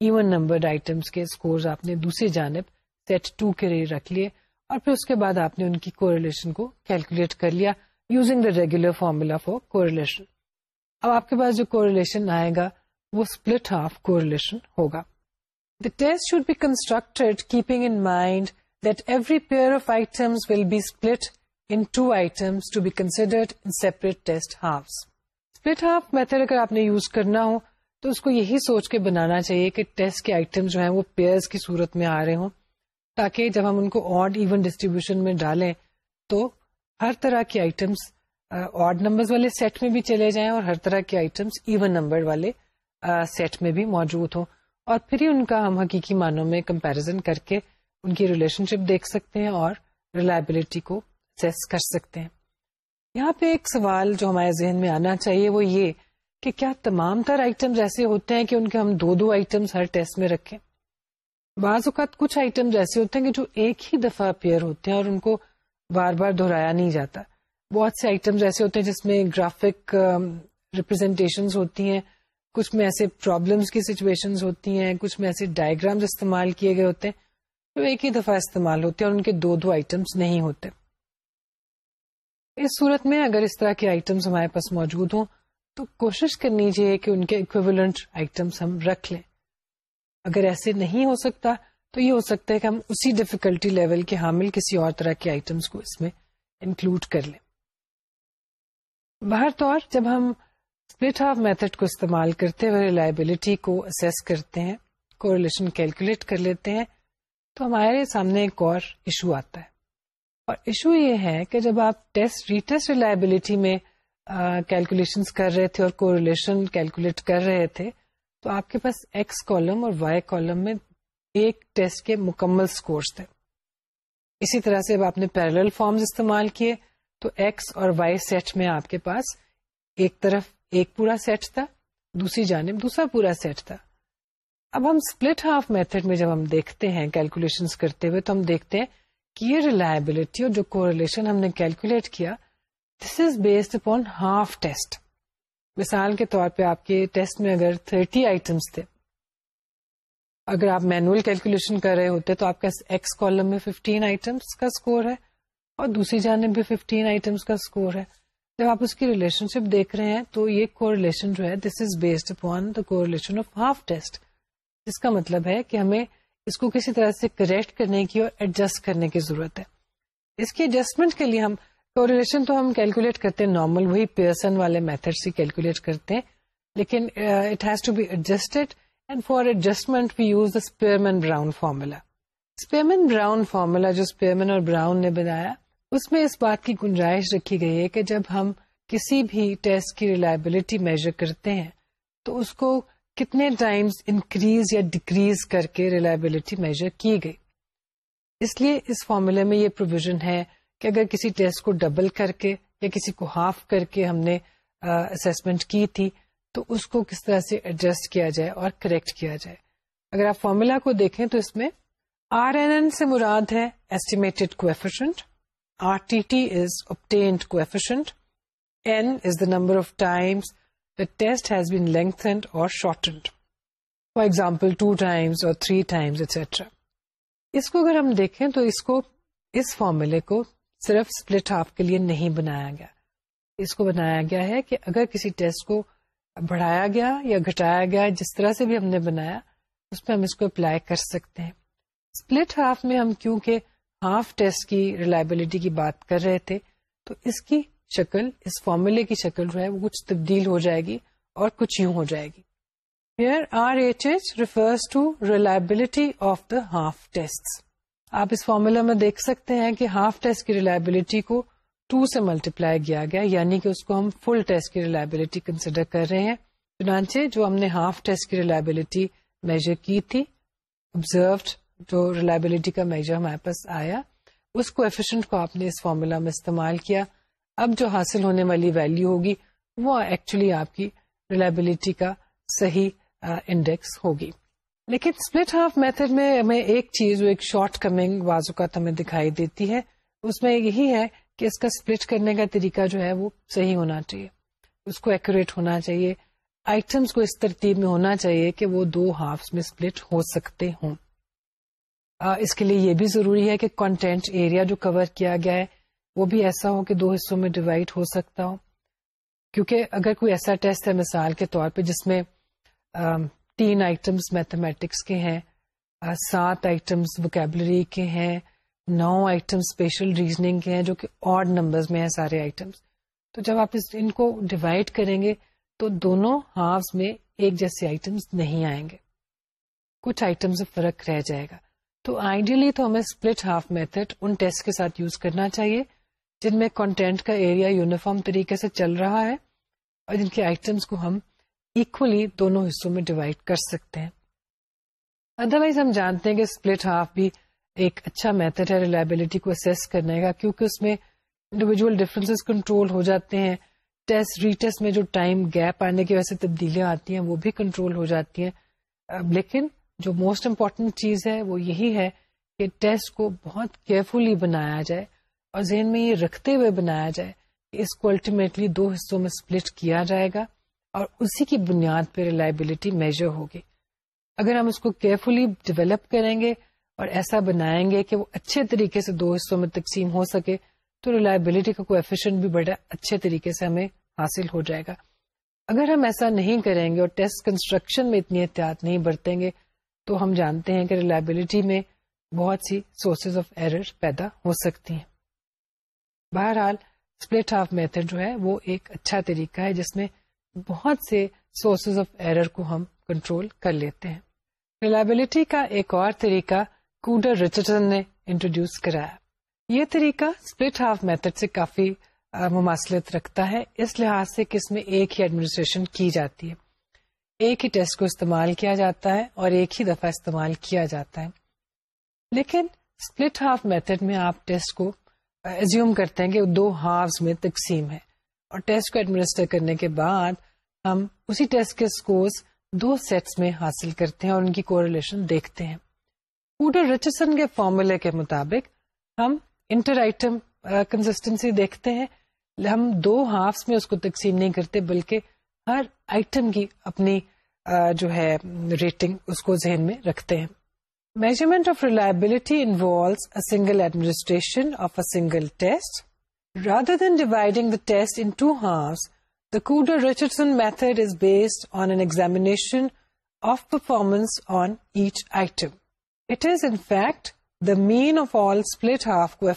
ایون نمبرڈ آئٹمس کے اسکور آپ نے دوسری جانب سیٹ ٹو کے لیے رکھ لیے۔ اور پھر اس کے بعد آپ نے ان کی کوریلیشن کو کیلکولیٹ کر لیا using the regular formula for correlation اب آپ کے پاس جو کوریلیشن آئے گا وہ اسپلٹ ہاف کوریلیشن ہوگا. The test should be constructed keeping in mind that every pair of items will be split in two items to be considered in separate test halves split half method اگر آپ نے یوز کرنا ہو تو اس کو یہی سوچ کے بنانا چاہیے کہ ٹیسٹ کے آئٹم جو ہیں وہ پیئرس کی صورت میں آ رہے ہوں تاکہ جب ہم ان کو آڈ ایون ڈسٹریبیوشن میں ڈالیں تو ہر طرح کی آئٹمس آڈ نمبر والے سیٹ میں بھی چلے جائیں اور ہر طرح کے آئٹمس ایون نمبر والے سیٹ میں بھی موجود ہوں۔ اور پھر ہی ان کا ہم حقیقی معنوں میں کمپیرزن کر کے ان کی ریلیشن شپ دیکھ سکتے ہیں اور ریلائبلٹی کو سیس کر سکتے ہیں۔ یہاں پہ ایک سوال جو ہمارے ذہن میں آنا چاہیے وہ یہ کہ کیا تمام تر آئٹمس ایسے ہوتے ہیں کہ ان کے ہم دو دو آئٹمس ہر ٹیسٹ میں رکھیں؟ بعض اوقات کچھ آئٹمس ایسے ہوتے ہیں کہ جو ایک ہی دفعہ اپیئر ہوتے ہیں اور ان کو بار بار دہرایا نہیں جاتا۔ بہت سے آئٹمس ایسے ہوتے ہیں جس میں گرافک ریپرزینٹیشن um, ہوتی ہیں، کچھ میں ایسے پرابلمس کی سچویشن ہوتی ہیں، کچھ میں ایسے ڈائگرامز استعمال کیے گئے ہوتے ہیں جو ایک ہی دفعہ استعمال ہوتے ہیں اور ان کے دو دو آئٹمس نہیں ہوتے۔ اس صورت میں اگر اس طرح کے آئٹمس ہمارے پاس موجود ہوں، تو کوشش کرنی چاہیے کہ ان کے اکویولنٹ آئٹمس ہم رکھ لیں۔ اگر ایسے نہیں ہو سکتا، تو یہ ہو سکتا ہے کہ ہم اسی ڈفیکلٹی لیول کے حامل کسی اور طرح کے آئٹمس کو اس میں انکلوڈ کر لیں۔ باہر طور جب ہم اسپلٹ ہاف میتھڈ کو استعمال کرتے ہوئے ریلائبلٹی کو اسیس کرتے ہیں کوریلیشن کیلکولیٹ کر لیتے ہیں، تو ہمارے سامنے ایک اور ایشو آتا ہے۔ اور ایشو یہ ہے کہ جب آپ ٹیسٹ ریٹیسٹ ریلائبلٹی میں کیلکولیشن کر رہے تھے اور کوریلیشن کیلکولیٹ کر رہے تھے تو آپ کے پاس ایکس کالم اور وائی کالم میں ایک ٹیسٹ کے مکمل اسکورس تھے۔ اسی طرح سے اب آپ نے پیرل فارمز استعمال کیے، تو ایکس اور وائی سیٹ میں آپ کے پاس ایک طرف ایک پورا سیٹ تھا، دوسری جانب دوسرا پورا سیٹ تھا۔ اب ہم اسپلٹ ہاف میتھڈ میں جب ہم دیکھتے ہیں کیلکولیشن کرتے ہوئے، تو ہم دیکھتے ہیں کہ یہ ریلائبلٹی اور جو کوریلیشن ہم نے کیلکولیٹ کیا this is based upon half test مثال کے طور پہ آپ کے ٹیسٹ میں اگر تھرٹی آئٹمس تھے، اگر آپ مینوئل کیلکولیشن کر رہے ہوتے تو آپ کا ایکس کالم میں ففٹین آئٹمس کا اسکور ہے اور دوسری جانب بھی ففٹین آئٹمس کا اسکور ہے۔ جب آپ اس کی ریلیشن شپ دیکھ رہے ہیں تو یہ کو ریلیشن جو ہے دس از بیسڈ اپون دا کو ریلیشن آف ہاف ٹیسٹ جس کا مطلب ہے کہ ہمیں اس کو کسی طرح سے کریکٹ کرنے کی اور ایڈجسٹ کرنے کی ضرورت ہے۔ اس کی ایڈجسٹمنٹ کے لیے ہم کو ریلیشن تو ہم کیلکولیٹ کرتے ہیں نارمل وہی پیئرسن والے میتھڈ سے کیلکولیٹ کرتے ہیں، لیکن it has to be adjusted and for adjustment we use the Spearman Brown formula Spearman Brown formula جو اسپیئرمین اور براؤن نے بنایا، اس میں اس بات کی گنجائش رکھی گئی ہے کہ جب ہم کسی بھی ٹیسٹ کی ریلائبلٹی میجر کرتے ہیں، تو اس کو کتنے ٹائمز انکریز یا ڈکریز کر کے ریلائبلٹی میجر کی گئی۔ اس لیے اس فارمولہ میں یہ پروویژن ہے کہ اگر کسی ٹیسٹ کو ڈبل کر کے یا کسی کو ہاف کر کے ہم نے اسسمنٹ کی تھی، تو اس کو کس طرح سے ایڈجسٹ کیا جائے اور کریکٹ کیا جائے۔ اگر آپ فارمولا کو دیکھیں تو اس میں آر این این سے مراد ہے estimated coefficient R T T is obtained coefficient N is the number of times the test has been lengthened or shortened for example two times or three times etcetera اس کو اگر ہم دیکھیں تو اس کو، اس فارمولے کو صرف اسپلٹ ہاف کے لیے نہیں بنایا گیا۔ اس کو بنایا گیا ہے کہ اگر کسی ٹیسٹ کو بڑھایا گیا یا گھٹایا گیا، جس طرح سے بھی ہم نے بنایا، اس پہ ہم اس کو اپلائی کر سکتے ہیں۔ اسپلٹ ہاف میں ہم کیونکہ ہاف ٹیسٹ کی ریلائبلٹی کی بات کر رہے تھے، تو اس کی شکل، اس فارمولے کی شکل جو ہے، وہ کچھ تبدیل ہو جائے گی اور کچھ یوں ہو جائے گی۔ Here R H H refers to reliability of the half test آپ اس فارمولا میں دیکھ سکتے ہیں کہ ہاف ٹیسٹ کی ریلائبلٹی کو ٹو سے ملٹیپلائی کیا گیا یعنی کہ اس کو ہم فل ٹیسٹ کی ریلائبلٹی کنسیڈر کر رہے ہیں۔ چنانچہ جو ہم نے ہاف ٹیسٹ کی ریلائبلٹی میجر کی تھی آبزروڈ جو ریلائبلٹی کا میجر ہمارے پاس آیا، اس کو ایفیشنٹ کو آپ نے اس فارمولا میں استعمال کیا۔ اب جو حاصل ہونے والی ویلو ہوگی، وہ ایکچولی آپ کی ریلائبلٹی کا صحیح انڈیکس ہوگی۔ لیکن اسپلٹ ہاف میتھڈ میں ہمیں ایک چیز ایک شارٹ کمنگ اوقات ہمیں دکھائی دیتی ہے۔ اس میں یہی ہے کہ اس کا اسپلٹ کرنے کا طریقہ جو ہے وہ صحیح ہونا چاہیے۔ اس کو ایکوریٹ ہونا چاہیے۔ آئٹمس کو اس ترتیب میں ہونا چاہیے کہ وہ دو ہافس میں اسپلٹ ہو سکتے ہوں۔ اس کے لیے یہ بھی ضروری ہے کہ کنٹینٹ ایریا جو کور کیا گیا ہے، وہ بھی ایسا ہو کہ دو حصوں میں ڈیوائڈ ہو سکتا ہو۔ کیونکہ اگر کوئی ایسا ٹیسٹ ہے مثال کے طور پہ جس میں تین آئٹمس میتھمیٹکس کے ہیں سات آئٹمس وکیبلری کے ہیں، نو آئٹم اسپیشل ریزننگ کے ہیں، جو کہ آڈ نمبرز میں ہیں سارے آئٹمس تو جب آپ ان کو ڈیوائڈ کریں گے، تو دونوں ہافس میں ایک جیسے آئٹمس نہیں آئیں گے۔ کچھ آئٹم سے فرق رہ جائے گا۔ تو آئیڈیلی تو ہمیں اسپلٹ ہاف میتھڈ ان ٹیسٹ کے ساتھ یوز کرنا چاہیے، جن میں کنٹینٹ کا ایریا یونیفارم طریقے سے چل رہا ہے اور جن کے آئٹمس کو ہم اکولی دونوں حصوں میں ڈیوائڈ کر سکتے ہیں۔ ادروائز ہم جانتے ہیں کہ اسپلٹ ہاف بھی ایک اچھا میتھڈ ہے ریلائبلٹی کو اسیس کرنے کا، کیونکہ اس میں انڈیویجل ڈفرینس کنٹرول ہو جاتے ہیں۔ ٹیسٹ ریٹیسٹ میں جو ٹائم گیپ آنے کی وجہ سے تبدیلیاں آتی ہیں، وہ بھی کنٹرول ہو جاتی ہیں۔ لیکن جو موسٹ امپورٹینٹ چیز ہے، وہ یہی ہے کہ ٹیسٹ کو بہت کیئرفلی بنایا جائے اور ذہن میں یہ رکھتے ہوئے بنایا جائے کہ اس کو الٹیمیٹلی دو حصوں میں اسپلٹ کیا جائے گا۔ اور اسی کی بنیاد پہ ریلائبلٹی میجر ہوگی۔ اگر ہم اس کو کیئرفلی ڈیولپ کریں گے اور ایسا بنائیں گے کہ وہ اچھے طریقے سے دو حصوں میں تقسیم ہو سکے، تو ریلائبلٹی کا کوئی بھی بڑا اچھے طریقے سے ہمیں حاصل ہو جائے گا۔ اگر ہم ایسا نہیں کریں گے اور ٹیسٹ کنسٹرکشن میں اتنی احتیاط نہیں برتیں گے، تو ہم جانتے ہیں کہ ریلائبلٹی میں بہت سی سورسز آف ایرر پیدا ہو سکتی ہیں۔ بہرحال اسپلٹ ہاف میتھڈ جو ہے وہ ایک اچھا طریقہ ہے جس میں بہت سے سورسز آف ایرر کو ہم کنٹرول کر لیتے ہیں۔ ریلائبلٹی کا ایک اور طریقہ کوڈر ریچرڈن نے انٹروڈیوس کرایا۔ یہ طریقہ اسپلٹ ہاف میتھڈ سے کافی مماثلت رکھتا ہے۔ اس لحاظ سے کہ اس میں ایک ہی ایڈمنسٹریشن کی جاتی ہے۔ ایک ہی ٹیسٹ کو استعمال کیا جاتا ہے اور ایک ہی دفعہ استعمال کیا جاتا ہے۔ لیکن اسپلٹ ہاف میتھڈ میں آپ ٹیسٹ کو ایزیوم کرتے ہیں کہ دو ہافز میں تقسیم ہے۔ اور ٹیسٹ کو ایڈمنسٹر کرنے کے بعد ہم اسی ٹیسٹ کے اسکورس دو سیٹس میں حاصل کرتے ہیں اور ان کی کوریلیشن دیکھتے ہیں۔ پوڈر رچسن کے فارمولے کے مطابق ہم انٹر آئٹم کنسٹینسی دیکھتے ہیں۔ ہم دو ہافس میں اس کو تقسیم نہیں کرتے بلکہ ہر آئٹم کی اپنی جو ہے ریٹنگ اس کو ذہن میں رکھتے ہیں۔ Measurement of reliability involves a single administration of a single test rather than dividing the test in two halves the Kuder Richardson method is based on an examination of performance on each item it is in fact the mean of all split half کو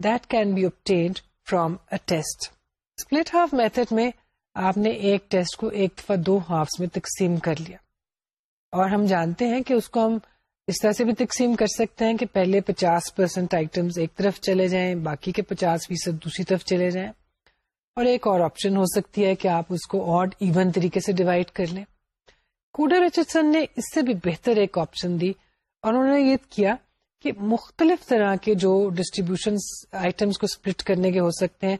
that can be obtained from a test split half method میں آپ نے ایک ٹیسٹ کو ایک دفعہ دو ہافس میں تقسیم کر لیا۔ اور ہم جانتے ہیں کہ اس کو ہم اس طرح سے بھی تقسیم کر سکتے ہیں کہ پہلے پچاس پرسینٹ آئٹمس ایک طرف چلے جائیں، باقی کے پچاس فیصد دوسری طرف چلے جائیں۔ اور ایک اور آپشن ہو سکتی ہے کہ آپ اس کو آڈ ایون طریقے سے ڈیوائڈ کر لیں۔ کوڈر رچردسن نے اس سے بھی بہتر ایک آپشن دی اور انہوں نے یہ کیا کہ مختلف طرح کے جو ڈسٹریبیوشن آئٹمس کو سپلٹ کرنے کے ہو سکتے ہیں،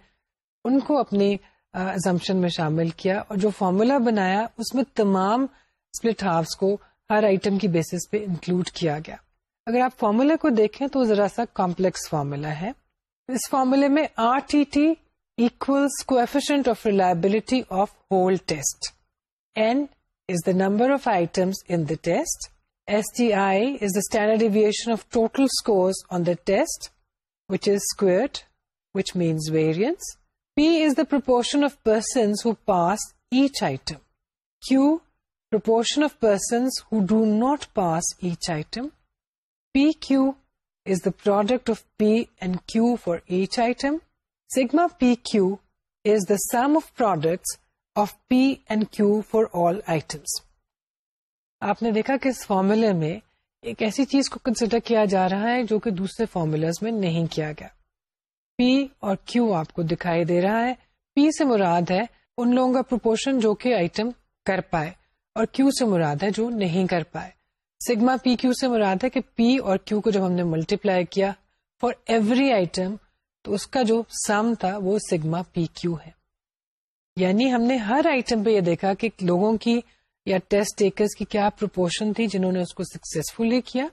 ان کو اپنی ازمپشن میں شامل کیا اور جو فارمولا بنایا، اس میں تمام اسپلٹ ہافس کو ہر آئٹم کی بیسس پہ انکلوڈ کیا گیا۔ اگر آپ فارمولا کو دیکھیں تو ذرا سا کمپلیکس فارمولا ہے۔ اس فارمولے میں R T T coefficient of reliability of whole test N is the number of items in the test S T I is the standard deviation of total score on the test which is squared which means variance P is the proportion of persons who pass each item Q proportion of persons who do not pass each item. PQ is the product of P and Q for each item. Sigma PQ is the sum of products of P and Q for all items. آپ نے دیکھا کہ اس فارمولے میں ایک ایسی چیز کو کنسیڈر کیا جا رہا ہے جو کہ دوسرے فارمولاز میں نہیں کیا گیا پی اور کیو آپ کو دکھائی دے رہا ہے پی سے مراد ہے ان لوگوں کا پروپورشن جو کہ آئٹم کر پائے اور کیو سے مراد ہے جو نہیں کر پائے۔ سگما پی کیو سے مراد ہے کہ پی اور کیو کو جب ہم نے ملٹی پلائی کیا فار ایوری آئٹم تو اس کا جو سم تھا وہ سگما پی کیو ہے۔ یعنی ہم نے ہر آئٹم پہ یہ دیکھا کہ لوگوں کی یا ٹیسٹ ٹیکرز کی کیا پروپورشن تھی جنہوں نے اس کو سکسیسفلی کیا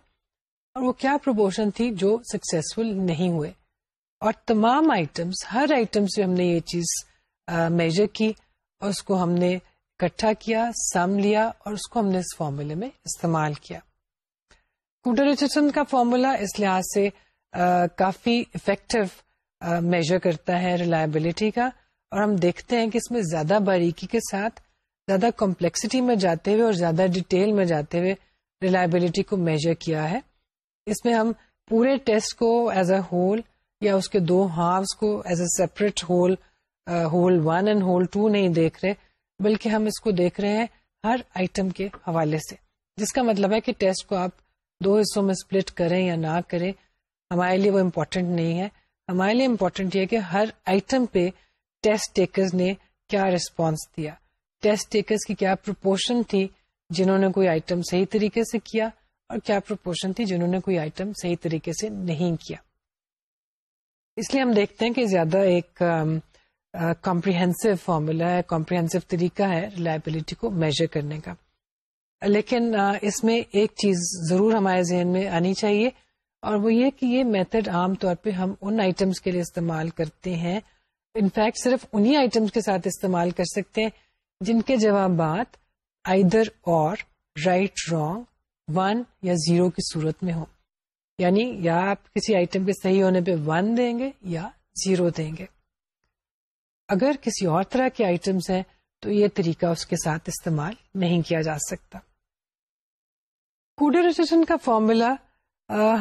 اور وہ کیا پروپورشن تھی جو سکسیسفل نہیں ہوئے۔ اور تمام آئٹمس ہر آئٹم سے ہم نے یہ چیز میجر کی اور اس کو ہم نے اکٹھا کیا سم لیا اور اس کو ہم نے اس فارمولے میں استعمال کیا۔ کوڈر کا فارمولا اس لحاظ سے آ, کافی افیکٹو میجر کرتا ہے ریلائبلٹی کا۔ اور ہم دیکھتے ہیں کہ اس میں زیادہ باریکی کے ساتھ زیادہ کمپلیکسٹی میں جاتے ہوئے اور زیادہ ڈیٹیل میں جاتے ہوئے ریلائبلٹی کو میجر کیا ہے۔ اس میں ہم پورے ٹیسٹ کو ایز اے ہول یا اس کے دو ہافس کو as a separate whole whole one and whole two نہیں دیکھ رہے۔ بلکہ ہم اس کو دیکھ رہے ہیں ہر آئٹم کے حوالے سے۔ جس کا مطلب ہے کہ ٹیسٹ کو آپ دو حصوں میں اسپلٹ کریں یا نہ کریں، ہمارے لیے وہ امپورٹنٹ نہیں ہے۔ ہمارے لیے امپورٹنٹ یہ کہ ہر آئٹم پہ ٹیسٹ ٹیکرز نے کیا ریسپانس دیا۔ ٹیسٹ ٹیکرز کی کیا پروپورشن تھی جنہوں نے کوئی آئٹم صحیح طریقے سے کیا اور کیا پروپورشن تھی جنہوں نے کوئی آئٹم صحیح طریقے سے نہیں کیا۔ اس لیے ہم دیکھتے ہیں کہ زیادہ ایک کمپریہنسو فارمولا ہے کمپریہنسو طریقہ ہے ریلائبلٹی کو میجر کرنے کا۔ لیکن اس میں ایک چیز ضرور ہمارے ذہن میں آنی چاہیے اور وہ یہ کہ یہ میتھڈ عام طور پہ ہم ان آئٹمس کے لیے استعمال کرتے ہیں۔ انفیکٹ صرف انہی آئٹمس کے ساتھ استعمال کر سکتے ہیں جن کے جوابات either or right wrong one یا زیرو کی صورت میں ہوں۔ یعنی یا آپ کسی آئٹم کے صحیح ہونے پہ ون دیں گے یا زیرو دیں گے۔ اگر کسی اور طرح کے آئٹمس ہیں، تو یہ طریقہ اس کے ساتھ استعمال نہیں کیا جا سکتا۔ کوڈر کوڈریشن کا فارمولا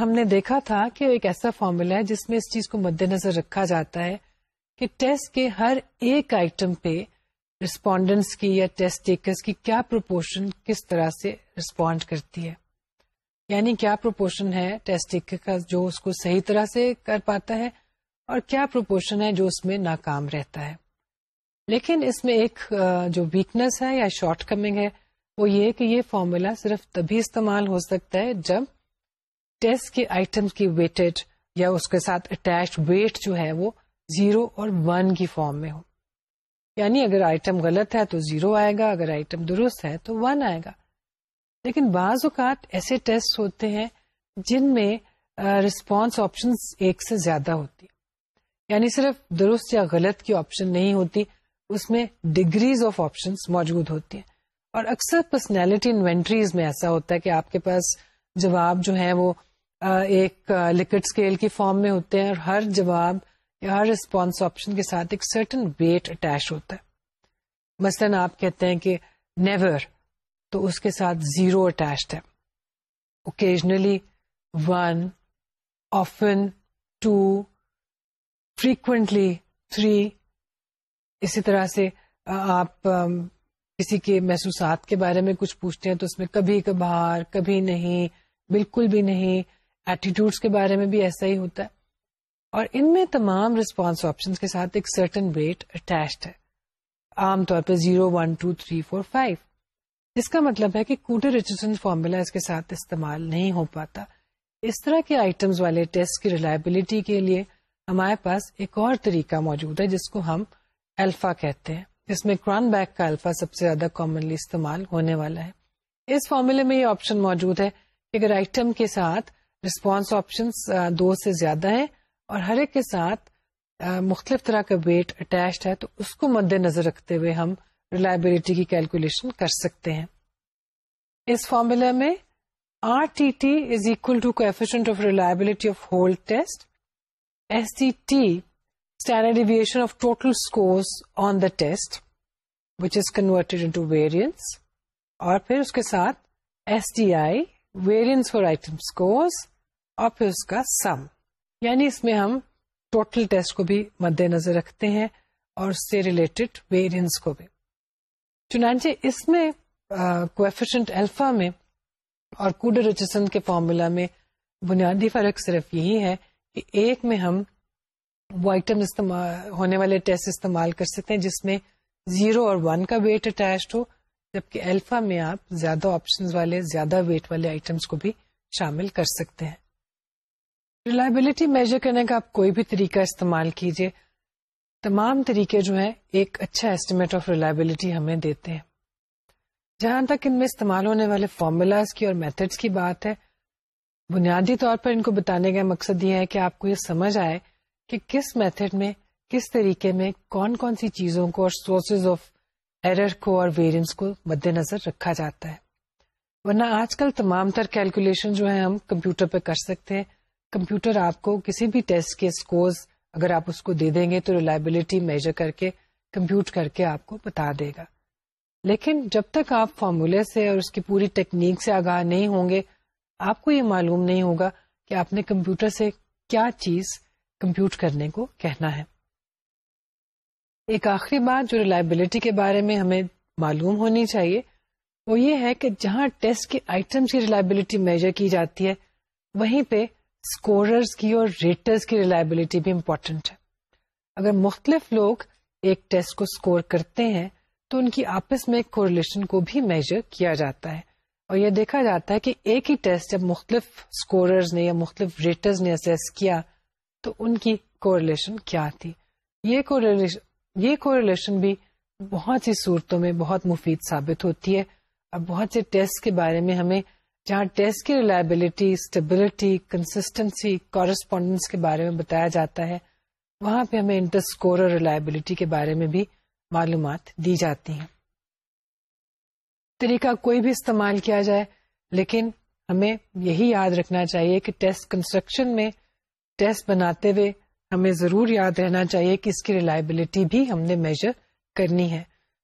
ہم نے دیکھا تھا کہ ایک ایسا فارمولا ہے جس میں اس چیز کو مد نظر رکھا جاتا ہے کہ ٹیسٹ کے ہر ایک آئٹم پہ رسپونڈنٹس کی یا ٹیسٹ ٹیکرس کی کیا پروپورشن کس طرح سے رسپونڈ کرتی ہے۔ یعنی کیا پروپورشن ہے ٹیسٹ ٹیکر کا جو اس کو صحیح طرح سے کر پاتا ہے اور کیا پروپورشن ہے جو اس میں ناکام رہتا ہے؟ لیکن اس میں ایک جو ویکنیس ہے یا شارٹ کمنگ ہے، وہ یہ کہ یہ فارمولا صرف تبھی استعمال ہو سکتا ہے جب ٹیسٹ کے آئٹم کی ویٹڈ یا اس کے ساتھ اٹیچ ویٹ جو ہے وہ زیرو اور ون کی فارم میں ہو۔ یعنی اگر آئٹم غلط ہے تو زیرو آئے گا، اگر آئٹم درست ہے تو ون آئے گا۔ لیکن بعض اوقات ایسے ٹیسٹ ہوتے ہیں جن میں رسپانس آپشن ایک سے زیادہ ہوتی یعنی صرف درست یا غلط کی آپشن نہیں ہوتی، اس میں ڈگریز آف آپشن موجود ہوتی ہیں۔ اور اکثر پرسنالٹی انوینٹریز میں ایسا ہوتا ہے کہ آپ کے پاس جواب جو ہے وہ ایک لکوڈ اسکیل کی فارم میں ہوتے ہیں اور ہر جواب یا ہر ریسپانس آپشن کے ساتھ ایک سرٹن ویٹ اٹیچ ہوتا ہے۔ مثلاً آپ کہتے ہیں کہ نیور تو اس کے ساتھ زیرو اٹیچڈ ہے۔ Occasionally one often two frequently three اسی طرح سے آپ کسی کے محسوسات کے بارے میں کچھ پوچھتے ہیں تو اس میں کبھی کبھار، کبھی نہیں، بالکل بھی نہیں ایٹیٹیوڈس کے بارے میں بھی ایسا ہی ہوتا ہے۔ اور ان میں تمام ریسپانس آپشن کے ساتھ ایک سرٹن ویٹ اٹیچڈ ہے۔ عام طور پہ zero one two three four five جس کا مطلب ہے کہ کوٹر ریچرسن فارمولا اس کے ساتھ استعمال نہیں ہو پاتا۔ اس طرح کے آئٹمس والے ٹیسٹ کی ریلائبلٹی کے لیے ہمارے پاس ایک اور طریقہ موجود ہے جس کو ہم الفا کہتے ہیں۔ جس میں کران بیک کا الفا سب سے زیادہ کامنلی استعمال ہونے والا ہے۔ اس فارمولے میں یہ آپشن موجود ہے کہ اگر آئٹم کے ساتھ رسپانس آپشن دو سے زیادہ ہیں اور ہر ایک کے ساتھ مختلف طرح کا ویٹ اٹیچڈ ہے، تو اس کو مد نظر رکھتے ہوئے ہم ریلائبلٹی کی کیلکولیشن کر سکتے ہیں۔ اس فارمولا میں R T T is equal to coefficient of reliability of whole test S T T standard deviation of total scores on the test which is converted into variance. اور پھر اس کے ساتھ S D I variance for item scores اور پھر اس کا سم یعنی اس میں ہم ٹوٹل ٹیسٹ کو بھی مد نظر رکھتے ہیں اور اس سے ریلیٹڈ ویریئنس کو بھی چنانچہ اس میں کوفیشنٹ الفا میں اور کوڈر رچسن کے فارمولا میں بنیادی فرق صرف یہی ہے کہ ایک میں ہم وہ آئٹم استعمال ہونے والے ٹیسٹ استعمال کر سکتے ہیں جس میں زیرو اور ون کا ویٹ اٹیچڈ ہو، جبکہ الفا میں آپ زیادہ آپشن والے، زیادہ ویٹ والے آئٹمس کو بھی شامل کر سکتے ہیں۔ ریلائبلٹی میجر کرنے کا آپ کوئی بھی طریقہ استعمال کیجیے تمام طریقے جو ہیں، ایک اچھا ایسٹیمیٹ آف ریلائبلٹی ہمیں دیتے ہیں۔ جہاں تک ان میں استعمال ہونے والے فارمولاز کی اور میتھڈس کی بات ہے بنیادی طور پر ان کو بتانے کا مقصد یہ ہے کہ آپ کو یہ سمجھ آئے کہ کس میتھڈ میں، کس طریقے میں کون کون سی چیزوں کو اور سورسز آف ایرر کو اور ویریئنس کو مد نظر رکھا جاتا ہے۔ ورنہ آج کل تمام تر کیلکولیشن جو ہے ہم کمپیوٹر پہ کر سکتے ہیں۔ کمپیوٹر آپ کو کسی بھی ٹیسٹ کے اسکورز اگر آپ اس کو دے دیں گے تو ریلائبلٹی میجر کر کے کمپیوٹ کر کے آپ کو بتا دے گا۔ لیکن جب تک آپ فارمولے سے اور اس کی پوری ٹیکنیک سے آگاہ نہیں ہوں گے آپ کو یہ معلوم نہیں ہوگا کہ آپ نے کمپیوٹر سے کیا چیز کمپیوٹ کرنے کو کہنا ہے۔ ایک آخری بات جو ریلائبلٹی کے بارے میں ہمیں معلوم ہونی چاہیے، وہ یہ ہے کہ جہاں ٹیسٹ کے آئٹمس کی ریلائبلٹی میجر کی جاتی ہے، وہیں پہ اسکوررز کی اور ریٹرز کی ریلائبلٹی بھی امپورٹنٹ ہے۔ اگر مختلف لوگ ایک ٹیسٹ کو اسکور کرتے ہیں، تو ان کی آپس میں کوریلیشن کو بھی میجر کیا جاتا ہے۔ اور یہ دیکھا جاتا ہے کہ ایک ہی ٹیسٹ جب مختلف اسکوررز نے یا مختلف ریٹرز نے اسیس کیا تو ان کی کوریلیشن کیا تھی؟ یہ کوریلیشن یہ کوریلیشن بھی بہت سی صورتوں میں بہت مفید ثابت ہوتی ہے۔ اور بہت سے ٹیسٹ کے بارے میں ہمیں جہاں ٹیسٹ کی ریلائبلٹی اسٹیبلٹی کنسٹنسی کورسپونڈنس کے بارے میں بتایا جاتا ہے، وہاں پہ ہمیں انٹر اسکور اور ریلائبلٹی کے بارے میں بھی معلومات دی جاتی ہیں۔ طریقہ کوئی بھی استعمال کیا جائے، لیکن ہمیں یہی یاد رکھنا چاہیے کہ ٹیسٹ کنسٹرکشن میں ٹیسٹ بناتے ہوئے ہمیں ضرور یاد رہنا چاہیے کہ اس کی ریلائبلٹی بھی ہم نے میجر کرنی ہے۔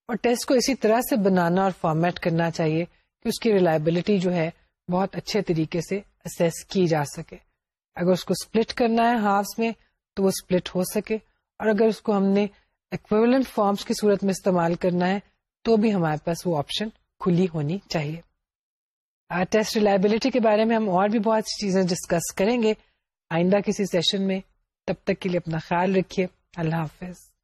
اور ٹیسٹ کو اسی طرح سے بنانا اور فارمیٹ کرنا چاہیے کہ اس کی ریلائبلٹی جو ہے بہت اچھے طریقے سے اسیس کی جا سکے۔ اگر اس کو اسپلٹ کرنا ہے ہافس میں، تو وہ اسپلٹ ہو سکے۔ اور اگر اس کو ہم نے اکویولنٹ فارمس کی صورت میں استعمال کرنا ہے، تو بھی ہمارے پاس وہ آپشن کھلی ہونی چاہیے۔ ٹیسٹ ریلائبلٹی کے بارے میں ہم اور بھی بہت سی چیزیں ڈسکس کریں گے۔ آئندہ کسی سیشن میں تب تک کے لیے اپنا خیال رکھیے۔ اللہ حافظ۔